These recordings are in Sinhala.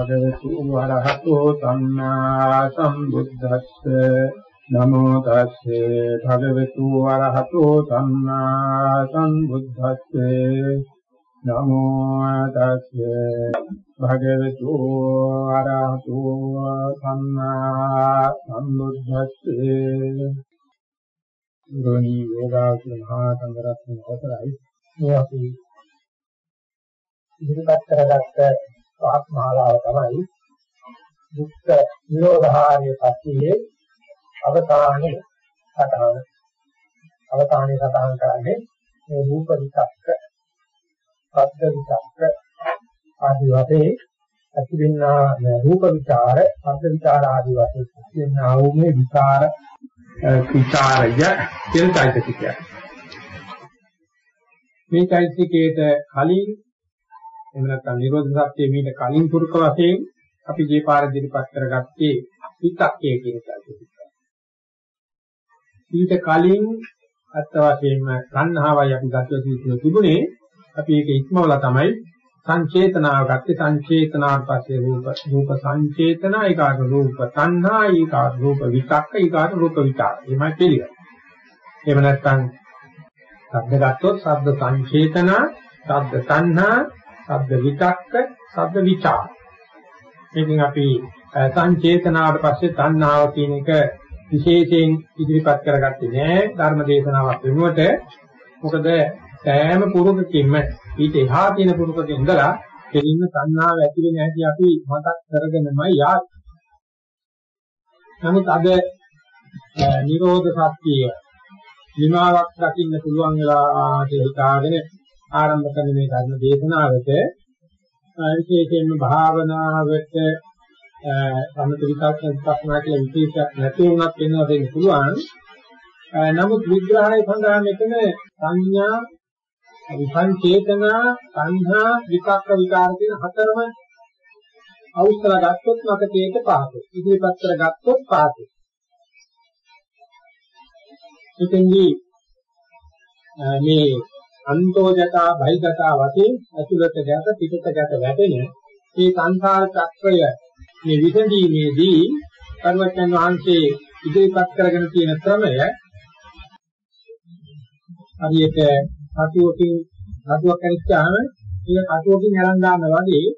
භගවතු වරහතෝ සම්මා සම්බුද්දස්ස. නමෝ තස්සේ භගවතු වරහතෝ සම්මා සම්බුද්දස්සේ. නමෝ තස්සේ භගවතු වරහතෝ සම්මා සම්බුද්දස්සේ. ගෝණී යෝගාවචර මහා සංඝරත්න කොතරයි? මේ අපි ඉදිරිපත් කරගත්ත පහක් මාලාව තමයි දුක්ඛ නිරෝධාරය පස්සේ අවසානයේ සටහන. අවසානයේ සටහන් කරන්නේ මේ රූප විචක්ක ශබ්ද විචක්ක ආදී වශයෙන් ඇතිවෙනා රූප විචාර ශබ්ද විචාර ආදී වශයෙන් ඇතිවෙනා වූ මේ විචාර විචාරය කියන කායික කියන්නේ මේ චෛතසිකයේට කලින් එහෙම නැත්නම් නිරෝධ සත්‍ය මීට කලින් පුරුක වශයෙන් අපි මේ පාර ඉදිරිපත් කරගත්තේ විතක්කය කියන චෛතසිකය. ඊට කලින් අත්ත වශයෙන්ම සංහාවයි අපි ගත යුතු තිබුණේ අපි ඒක ඉක්මවලා තමයි සංචේතනාව ගත්තේ සංචේතනාවට පස්සේ රූප රූප සංචේතන ඒකාර රූප තණ්හා ඒකාර රූප විතක්ක ඒකාර රූප විචාර එමය පිළිගන්න. එහෙම නැත්නම් ශබ්ද ගත්තොත් ශබ්ද සංචේතන ශබ්ද තණ්හා ශබ්ද විතක්ක, ශබ්ද විචාර. මේකෙන් අපි සංචේතනාවට පස්සේ තණ්හාව කියන එක විශේෂයෙන් ඉදිරිපත් කරගත්තේ නෑ ධර්ම දේශනාවක් වෙනුවට. මොකද සෑම පුරුකකින්ම ඊට එහා තියෙන පුරුකකින් ඉඳලා දෙලින්ම තණ්හාව ඇති වෙන හැටි අපි මතක් කරගෙනමයි යාත්. නමුත් අද නිරෝධ සත්‍යය විමාවක් දකින්න පුළුවන් වෙලා කියලා හිතාගෙන ආරම්භ කරන මේ ධර්ම දේශනාවට විශේෂයෙන්ම භාවනාවට සමථ විකල්ප විපස්සනා කියලා විශේෂයක් නැති වුණත් වෙනවා දෙන්න පුළුවන්. නමුත් විග්‍රහය සඳහා මෙතන සංඥා විසංචේතනා සංහා විකක්ක විකාර කියන හතරම අවුස්සලා ගත්තොත් මතකයේට පහත. ඉදිරිපත් කර ගත්තොත් පහත. ඉතින්දී මේ අන්තෝජතා බහිගතා වශයෙන් ඇතුළත ගැට පිටත ගැට වැටෙන මේ සංසාර චක්‍රය මේ විසඳීමේදී සර්වඥන් වහන්සේ ඉදිරිපත් කරගෙන තියෙන ක්‍රමය හරියට කටුවකින් කටුවක් කරිච්චාම ඒක කටුවකින් අරන් දාන්න වගේ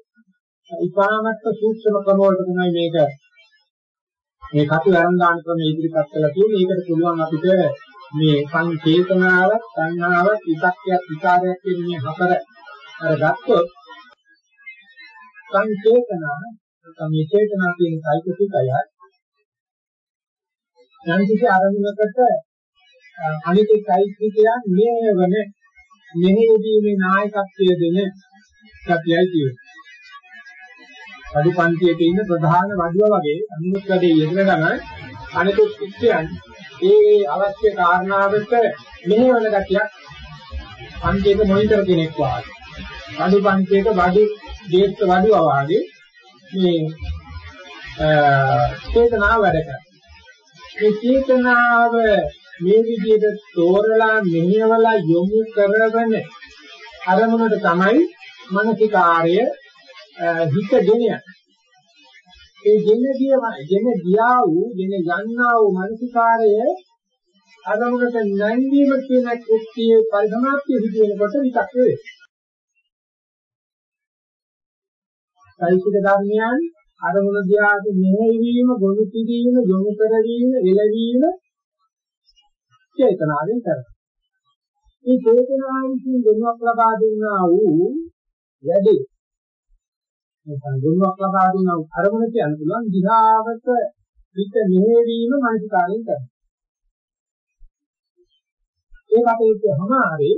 ඉපාමත්ත සූක්ෂම ක්‍රම වලට තමයි මේක මේ කටු අරන් දාන ක්‍රමය ඉදිරිපත් කළා කියන්නේ ඒකට පුළුවන් අපිට මේ සංචේතනාව, සංඥාව, විතක්කයක්, විචාරයක් කියන මේ හතර අර ගත්තොත් සංචේතනාව, මේ චේතනා කියන සයිකසිකය යම්කිසි අරමුණකට අනිත් සයිකසිකයන් මේවන මෙහෙයදී මේ නායකත්වය දෙන සත්‍යයි කියන්නේ. අඩු පන්තියේ තියෙන ප්‍රධාන වඩුව වගේ අනුමුත් වැඩේ යෙදෙන ගමන් අනිකුත් ශිෂ්‍යයන් ඒ අවශ්‍ය කාරණාවට මෙහෙවන ගතියක් පන්තියක මොනිටර් කෙනෙක් වාගේ. වඩු පන්තියක වඩු ජේෂ්ඨ වඩුවා වාගේ මේ චේතනාව වැඩ කරනවා. මේ චේතනාව මේ විදිහට තෝරලා මෙහෙवला යොමු කරවන අරමුණට තමයි මානසිකාර්ය හිත ගෙනියන්නේ. ඒ ගෙන ගිය ගෙන ගියා වූ ගෙන යන්නා වූ මානසිකාරය අරමුණට නැංවීම කියන කෘත්‍යයේ පරිසමාප්තිය සිදු වෙනකොට විතක් වේ. සයිසික ධර්මයන් අරමුණ දිහාට මෙහෙවීම, ගොනු කිරීම, යොමු කරවීම, එළවීම චේතනාවෙන් කරනවා. මේ චේතනාවෙන් ගුණයක් ලබා දුන්නා වූ වැඩි නැත්නම් ගුණයක් ලබා දුන්නා වූ අරමුණ කියන පුළුවන් දිහාවට පිට මෙහෙවීම මනසිකාරයෙන් කරනවා. ඒ කටයුත්ත හමාරේ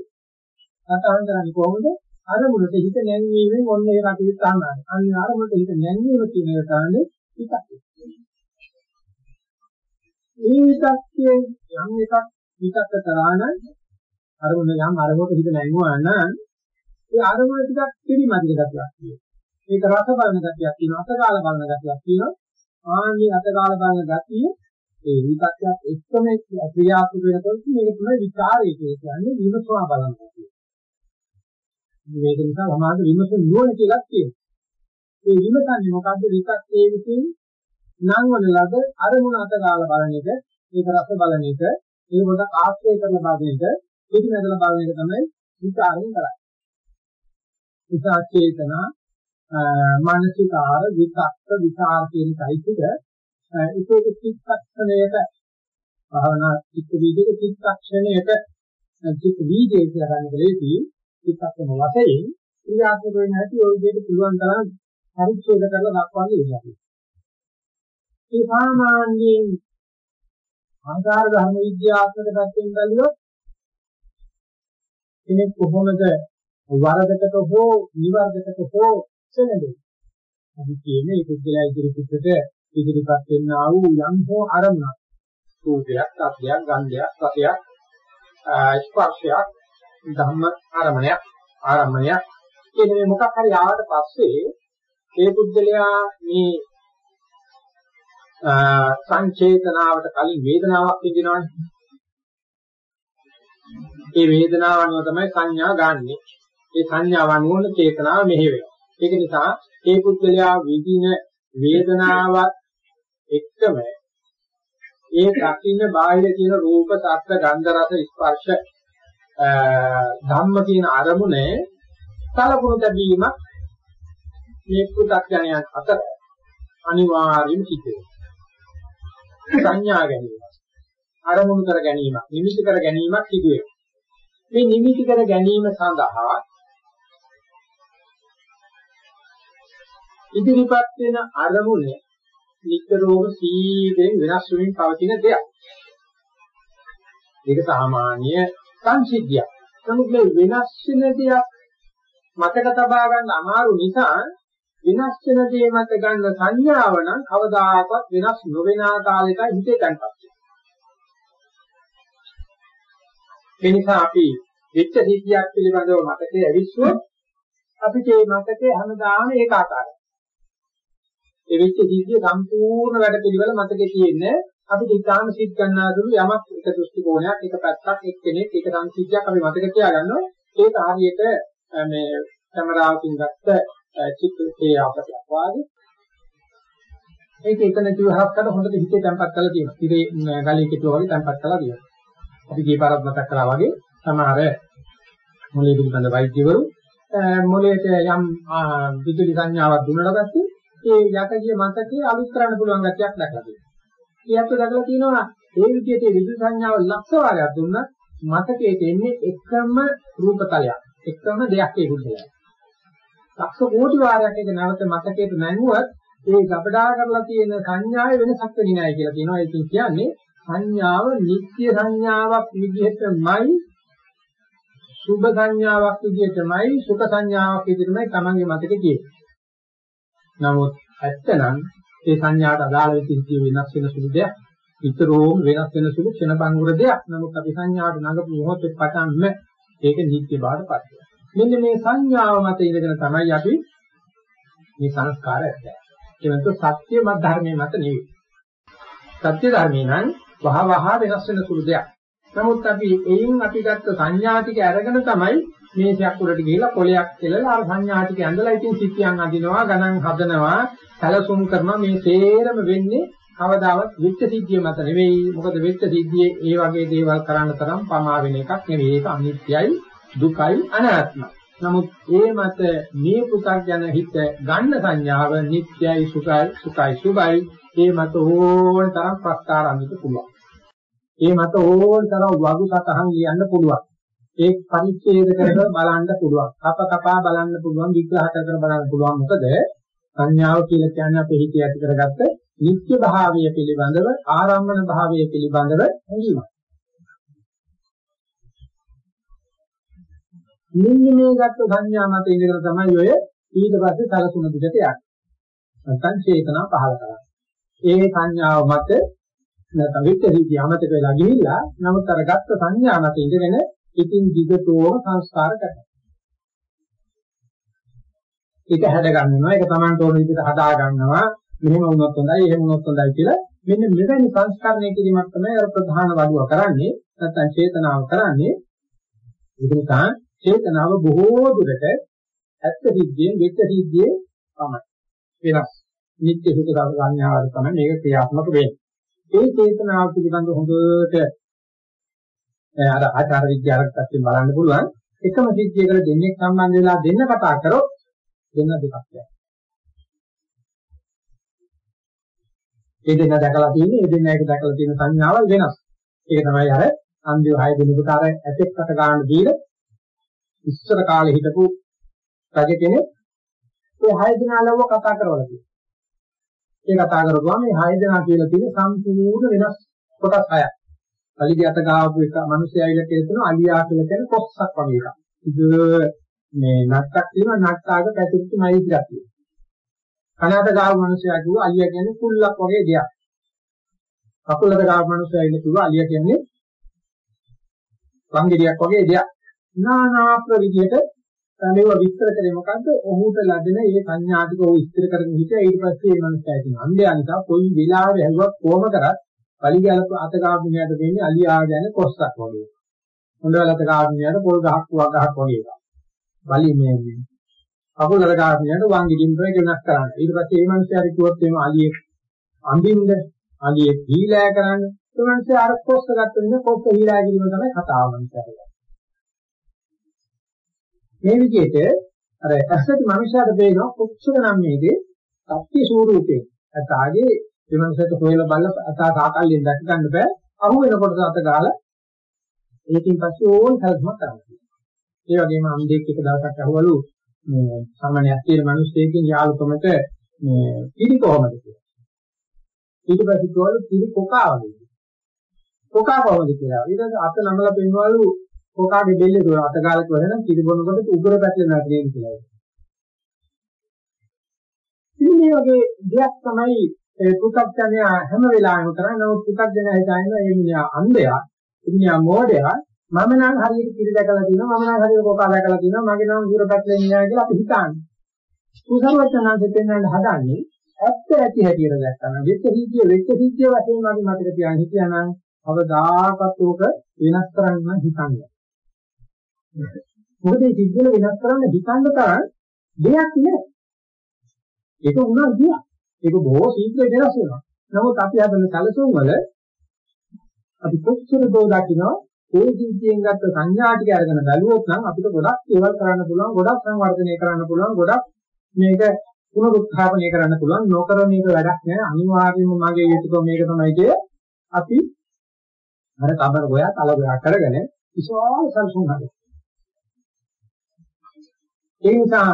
සතහන් කරන්නේ කොහොමද? අරමුණට හිත නැංවීමෙන් ඔන්න ඒ කටයුත්ත අහනවා. අන්න අරමුණට හිත නැංවීම කියන එක තමයි හිතක්. මේ විතක්යේ යම් එකක් විතක්ක කරා නම් අරමුණ යම් අරමුණට හිත නැංගුවා නම් ඒ අරමුණ ටිකක් පිළිමදින ගතියක් තියෙනවා. ඒක රස බලන ගතියක් තියෙනවා, අතකාල බලන ගතියක් තියෙනවා. ආන්නේ අතකාල බලන ගතිය ඒ විතක්යක් එක්කම ක්‍රියාත්මක වෙනකොට මේක තමයි විචාරය කියන්නේ විමසවා බලන ගතිය. මේක නිසා සමාජ විමසන නුවණ කියලා කියනවා. ඒ විමසන්නේ මොකද්ද විතක්යේ විසින් නම් වල ලද අරමුණ අතකාල බලන එක, ඒක රස බලන එක, ඒ කොට ආශ්‍රය කරන බලන එක, පිටිනදලා බලන එක තමයි විචාරයෙන් කරන්නේ. විචාර චේතනා මානසිකාර විතක්ක විචාර කියන කයිතික ඒක චිත්තක්ෂණයක භාවනා චිත්ත වීදක චිත්තක්ෂණයක චිත්ත වීදේ කියලා ගන්න දෙලේදී චිත්තක්ෂණ වශයෙන් ක්‍රියාත්මක වෙන හැටි ඔය විදිහට පුළුවන් තරම් පරිච්ඡේද කරලා දක්වන්නේ ඉන්නේ. ඒ සාමාන්‍යයෙන් ආකාර ධර්ම විද්‍යාත්මක පැත්තෙන් බැලුවොත් කෙනෙක් කොහොමද වරදකට හෝ නිවර්දකට හෝ සෙනෙන්නේ. අපි කියන්නේ ඒ පුද්ගලයා ඉදිරිපිටට ඉදිරිපත් වෙන්නා වූ යම් හෝ අරමුණක් රූපයක්, සත්‍යයක්, ගන්ධයක්, රසයක්, ස්පර්ශයක්, ධම්ම ආරමණයක්, ආරම්භණයක් කියන මේ මොකක් හරි ආවට පස්සේ ඒ පුද්ගලයා මේ සංචේතනාවට කලින් වේදනාවක් විඳිනවනේ. ඒ වේදනාව අනුව තමයි සංඥා ගන්නෙ. ඒ සංඥාව අනුව චේතනාව මෙහෙ වෙනවා. ඒක නිසා ඒ පුද්ගලයා විඳින වේදනාවත් එක්කම ඒ දකින්න බාහිර කියන රූප, ශබ්ද, ගන්ධ, රස, ස්පර්ශ ධම්ම කියන අරමුණේ සලකුණු තැබීමක් මේ පු탁ඥයන් අතර අනිවාර්යම සිද්ධ වෙනවා. සංඥා ගැනීම. අරමුණු කර ගැනීමක්, නිමිති කර ගැනීමක් සිදු වෙනවා. මේ නිමිති කර ගැනීම සඳහා ඉදිරිපත් වෙන අරමුණ නිතරම සීයෙන් වෙනස් වෙමින් පවතින දෙයක්. ඒක සාමාන්‍ය සංසිද්ධියක්. නමුත් මේ වෙනස් වෙන දෙයක් මතක තබා ගන්න අමාරු නිසා වෙනස් වෙන දේ මත ගන්න සංඥාව නම් කවදාකවත් වෙනස් නොවන ආකාරයකට හිතේ තැන්පත් වෙනවා. ඒ නිසා අපි විච්ඡ සිද්ධියක් පිළිබඳව මතකයේ ඇවිස්සුවොත් අපිට මේ මතකයේ හැමදාම ඒකාකාරයි. ඒ විච්ඡ සිද්ධිය සම්පූර්ණ වැඩ පිළිවෙල මතකයේ තියෙන්නේ අපිට ඉතාලම සිත් ගන්නාදුරු යමක් එක දෘෂ්ටි කෝණයක් එක පැත්තක් එක් කෙනෙක් එක සංසිද්ධියක් අපි මතක තියාගන්නවා ඒක හරියට මේ කැමරාවකින් ගත්ත චිත්‍රයේ අපට වාගේ ඒක එතන කිව්වහක් කරලා හොඳට හිතේ තැම්පත් කරලා තියෙනවා. ඉතින් ගලේ කෙටුව වගේ තැම්පත් කරලා තියෙනවා. අපි ගිය පාරක් මතක් කරා වගේ සමහර මොළේ පිළිබඳ වෛද්‍යවරු මොළයට යම් විදුලි සංඥාවක් දුන්නාට පස්සේ ඒ යකගේ මතකයේ අලුත් කරන්න පුළුවන් ගැටයක් දැකලා තියෙනවා. ඊයත් දැකලා තියෙනවා ඒ විදිහට විදුලි සංඥාව ලක්ෂ වාරයක් දුන්නත් මතකයේ තියෙන්නේ එකම රූපතලයක්. එකම දෙයක් ඒ බුද්ධලයි. ලක්ෂ කෝටි වාරයක් ඒක නැවත මතකයට නැංගුවත් ඒ ගබඩා කරලා තියෙන සංඥාවේ වෙනසක් වෙන්නේ නැහැ කියලා කියනවා. ඒක කියන්නේ සංඥාව නිත්‍ය සංඥාවක් විදිහටමයි සුභ සංඥාවක් විදිහටමයි සුඛ සංඥාවක් විදිහටමයි Tamange මතකේ තියෙන්නේ. නමුත් ඇත්තනම් ඒ සංඥාට අදාළ වෙච්ච වෙනස් වෙන සුළු දෙයක් විතරෝම වෙනස් වෙන සුළු ක්ෂණ බංගුර දෙයක්. නමුත් අපි සංඥාට නඟපු මොහොතේ පටන්ම ඒක නිත්‍ය බාටපත් වෙනවා. මෙන්න මේ සංඥාව මත ඉඳගෙන තමයි අපි මේ සංස්කාර ඇත්තේ. ඒ වෙනතු සත්‍ය මත ධර්මයේ මත නෙවෙයි. සත්‍ය ධර්මේ නම් වහ වහ වෙනස් වෙන සුළු දෙයක්. නමුත් අපි එයින් අපි ගත්ත සංඥා ටික අරගෙන තමයි මේසයක් උඩට ගිහිලා කොලයක් කෙලලා අර සංඥා ටික ඇඳලා ඉතින් සිත්යන් අඳිනවා ගණන් හදනවා සැලසුම් කරනවා. මේ තේරම වෙන්නේ කවදාවත් විච්ඡ සිද්ධිය මත නෙවෙයි. මොකද විච්ඡ සිද්ධියේ ඒ වගේ දේවල් කරන්න තරම් පමා වෙන එකක් නෙවෙයි. ඒක අනිත්‍යයි දුකයි අනාත්මයි. නමුත් ඒ මත මේ පු탁ජන හිත ගන්න සංඥාව නිත්‍යයි සුඛයි සුඛයි සුභයි. ඒ මත ඕන තරම් ප්‍රස්තාරන්නට පුළුවන්. ඒ මත ඕන තරම් වගු සතහන් ලියන්න පුළුවන්. ඒ පරිච්ඡේද කරලා බලන්න පුළුවන්. කප කපා බලන්න පුළුවන් විග්‍රහ කර කර බලන්න පුළුවන්. මොකද සංඥාව කියලා කියන්නේ අපේ හිතේ ඇති කරගත්ත නිත්‍ය භාවය පිළිබඳව ආරම්භන භාවය පිළිබඳව හැඟීමක්. මෙන්න මේ ගත්ත සංඥා මත ඉඳලා තමයි ඔය ඊට පස්සේ සලසුන දිගට යන්නේ. නැත්නම් චේතනා පහල කරන්නේ. ඒ සංඥාව මත නැත්නම් විච්ඡේදී අමතක වෙලා ගිහිල්ලා නමුත් අර ගත්ත සංඥා මත ඉඳගෙන ඉතින් දිගටම සංස්කාර කරනවා. ඒක හැද ගන්නවා ඒක Tamanට ඕන විදිහට හදා ගන්නවා මෙහෙම වුණොත් හොඳයි එහෙම වුණොත් හොඳයි කියලා මෙන්න මෙවැනි සංස්කරණය කිරීමක් තමයි අර ප්‍රධාන වඩුව කරන්නේ නැත්නම් චේතනාව කරන්නේ ඒක නිසා චේතනාව බොහෝ දුරට ඇත්ත සිද්ධියෙන් වෙච්ච සිද්ධියේ තමයි වෙනස්. නිත්‍ය සුඛ සංඥාවල තමයි මේක ක්‍රියාත්මක වෙන්නේ. ඒ චේතනාව පිළිබඳ හොඳට අර ආචාර විද්‍යාවක් පැත්තෙන් බලන්න පුළුවන්. එකම සිද්ධියකට දෙන්නේ සම්බන්ධ වෙලා දෙන්න කතා කරොත් දෙන්න දෙකක් යනවා. ඒ දෙන්න දැකලා තියෙන්නේ ඒ දෙන්න එක දැකලා තියෙන සංඥාවල් වෙනස්. ඒක තමයි අර අන්දිය 6 දිනකට අර ඇතෙක්කට ගන්න දීලා ඉස්සර කාලේ හිටපු රජ කෙනෙක් ඒ හය දෙනා ලව්ව කතා කරවලා තියෙනවා. ඒ කතා කරපුවා මේ හය දෙනා කියලා තියෙන සම්පූර්ණ වෙනස් කොටස් හයක්. අලිගේ අත ගාපු එක මිනිස්සු ඇවිල්ලා කියනවා අලියා කියලා කියන කොස්සක් වගේ එකක්. ඉත මේ නට්ටක් තියෙනවා නට්ටාග පැතිරිච්ච මයිල් ටිකක් තියෙනවා. කනට ගාපු මිනිස්සයා කිව්වා අලියා කියන්නේ කුල්ලක් වගේ දෙයක්. කකුලට ගාපු මිනිස්සයා ඉන්නේ කිව්වා අලියා කියන්නේ වංගෙඩියක් වගේ දෙයක්. නානා ප්‍රවිදියට මේව විස්තර කරේ මොකද්ද? ඔහුට ලැබෙන ඒ සංඥාතික ඔහු විස්තර කරගෙන හිටියා ඊට පස්සේ මේ මනුස්සයා කියන අන්ධයා නිසා කොයි වෙලාවෙ හැදුවත් කොහොම කරත් පලිගලප අත ගාමිනියට දෙන්නේ අලියා ගැන කොස්සක් වගේ. හොඳවලත ගාමිනියට පොල් ගහක් වක් ගහක් වගේ එකක්. බලි මේ අකුලල ගාමිනියට වංගිකින් ප්‍රේ වෙනස් කරන්න. ඊට පස්සේ මේ මනුස්සයා කිව්වොත් එimhe අලියේ අඳින්න අලියේ හීලෑ කරන්න. ඒ මනුස්සයා අර කොස්ස ගත්ත නිසා කොස්ස හීලෑ කිරීම තමයි කතාව මනුස්සයා. මේ විදිහට අර ඇසට මනුෂ්‍යයාට පේනවා කොච්චර නම් මේකේ සත්‍ය ස්වරූපේ අතාගේ විමර්ශක හොයලා බලලා අතා සාකල්යෙන් දැක ගන්න බෑ. අහු වෙනකොට අත ගාලා ඒකෙන් පස්සේ ඕන කල්පනා කරනවා ඒ වගේම අම්දෙක් එක දවසක් අහුවලු මේ සාමාන්‍යයක් තියෙන මිනිස්සෙකින් යාළුකමට මේ පිළි කොහමද කියලා. ඊට පස්සේ කිව්වලු පිළි කොකා වගේ. කොකා කොහොමද කියලා. ඊට පස්සේ අත නමලා පෙන්වලු කොකාගේ බෙල්ලේ දුර අතගාලක වෙනනම් කිරිබොනකොට උගුර පැටලෙනවා කියන කියලා. ඉතින් මේ වගේ දෙයක් තමයි ඒ පු탁ජනය හැම වෙලාවෙම කරන්නේ. නමුත් පු탁ජනය හිතන්නේ මේ මිනිහා අන්ධයා, මිනිහා මෝඩයා මම නම් හරියට කිරි දැකලා තියෙනවා, මම නම් හරියට කොකා දැකලා තියෙනවා, මගේ නම් උගුර පැටලෙන්නේ නැහැ කියලා අපි හිතන්නේ. කුසලවචනාංශ දෙන්නට හදන්නේ ඇත්ත ඇති හැටියට දැක්කම වෙච්ච සිද්ධිය වෙච්ච සිද්ධිය වශයෙන් මගේ මතක තියාගෙන හිටියානම් අවදාකත් උක වෙනස් කරන්න හිතන්නේ. මොකද මේ සිද්ධිය වෙනස් කරන්න හිතන්න තරම් දෙයක් නෑ. ඒක උනා ගියා. ඒක බොහෝ ශීඝ්‍ර වෙනස් වෙනවා. නමුත් අපි හදන සැලසුම් වල අපි කොච්චර දෝ දකිනවා ඒ සිද්ධියෙන් ගත්ත සංඥා ටික අරගෙන බැලුවොත් නම් අපිට ගොඩක් ඒවල් කරන්න පුළුවන්, ගොඩක් සංවර්ධනය කරන්න පුළුවන්, ගොඩක් මේක පුනරුත්ථාපනය කරන්න පුළුවන්. නොකර මේක වැඩක් නෑ. අනිවාර්යයෙන්ම මගේ යුතුයකම මේක තමයි කිය අපි අර කබර ගෝයා තල ගෝයා කරගෙන විශාල සල්සුන් හදනවා. ඒ නිසා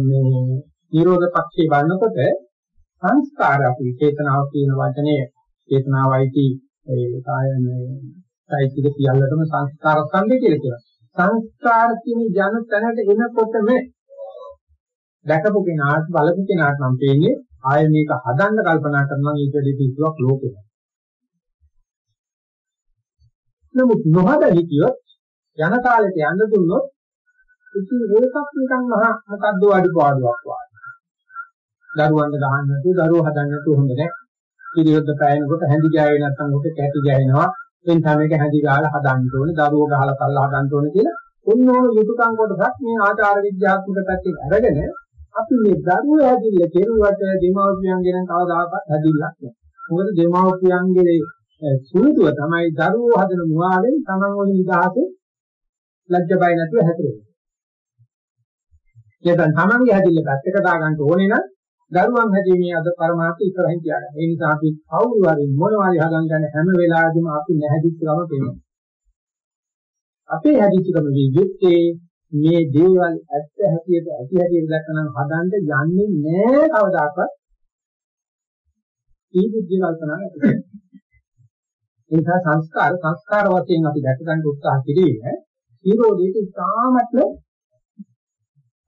මේ නිරෝධ පක්ෂේ බලනකොට සංස්කාර අපි චේතනාව කියන වචනේ චේතනාවයිටි ඒ කායනේ සයිතික සියල්ලටම සංස්කාර ස්කන්ධය කියලා කියනවා. සංස්කාර කියන ජන තැනට එනකොටම දැකපු කෙනාට බලපු කෙනාට නම් පේන්නේ ආය මේක හදන්න කල්පනා කරනවා ඊට වැඩි පිටුවක් ලෝකෙක. නමුත් නොහද හිතියොත් යන කාලෙට යන්න දුන්නොත් ඉතින් ඒකත් නිකන් මහා මොකද්ද අඩුපාඩුවක් වගේ. දරුවන්ට ගහන්න නැතුව දරුවෝ හදන්න නැතුව හොඳ නැහැ. ඉරියොද්ද පෑනකොට හැඳි ගෑවේ නැත්නම් ඔක කැටි ගෑවෙනවා. එන් තමයි මේක හැඳි ගහලා හදන්න ඕනේ. දරුවෝ ගහලා තල්ලා හදන්න ඕනේ කියලා ඔන්න ඕන යුතුයකම් කොටසක් මේ ආචාර විද්‍යාත්මක පැත්තෙන් අරගෙන අපි මේ දරුවෝ හැදිල්ල කෙරුවට දෙමව්පියන්ගෙන් කවදාකවත් හැදිල්ලක් නැහැ. මොකද දෙමව්පියන්ගේ සුළුදුව තමයි දරුවෝ හදන මුවාවෙන් Taman වලින් නිදහසේ ලැජ්ජ බය නැතුව හැදෙන්නේ. නැත්නම් තමන්ගේ හැදිල්ල පැත්තක දාගන්න ඕනේ නම් දරුවන් හැදීමේ අද පරමාර්ථ ඉස්සරහින් තියාගන්න. ඒ නිසා අපි කවුරු හරි මොනවා හරි හදන් ගන්න හැම වෙලාවෙදිම අපි නැහැදිච්ච ගම පේනවා. අපේ හැදිච්ච ගම විදිහේ මේ දේවල් ඇත්ත හැටියට ඇති හැටියට දැක්කනම් හදන්න යන්නේ නෑ කවදාකවත්. ඒ බුද්ධි කල්පනා නැති. ඒ නිසා සංස්කාර සංස්කාර වශයෙන් අපි දැක ගන්න උත්සාහ කිරීම නිරෝධයට ඉතාමත්ම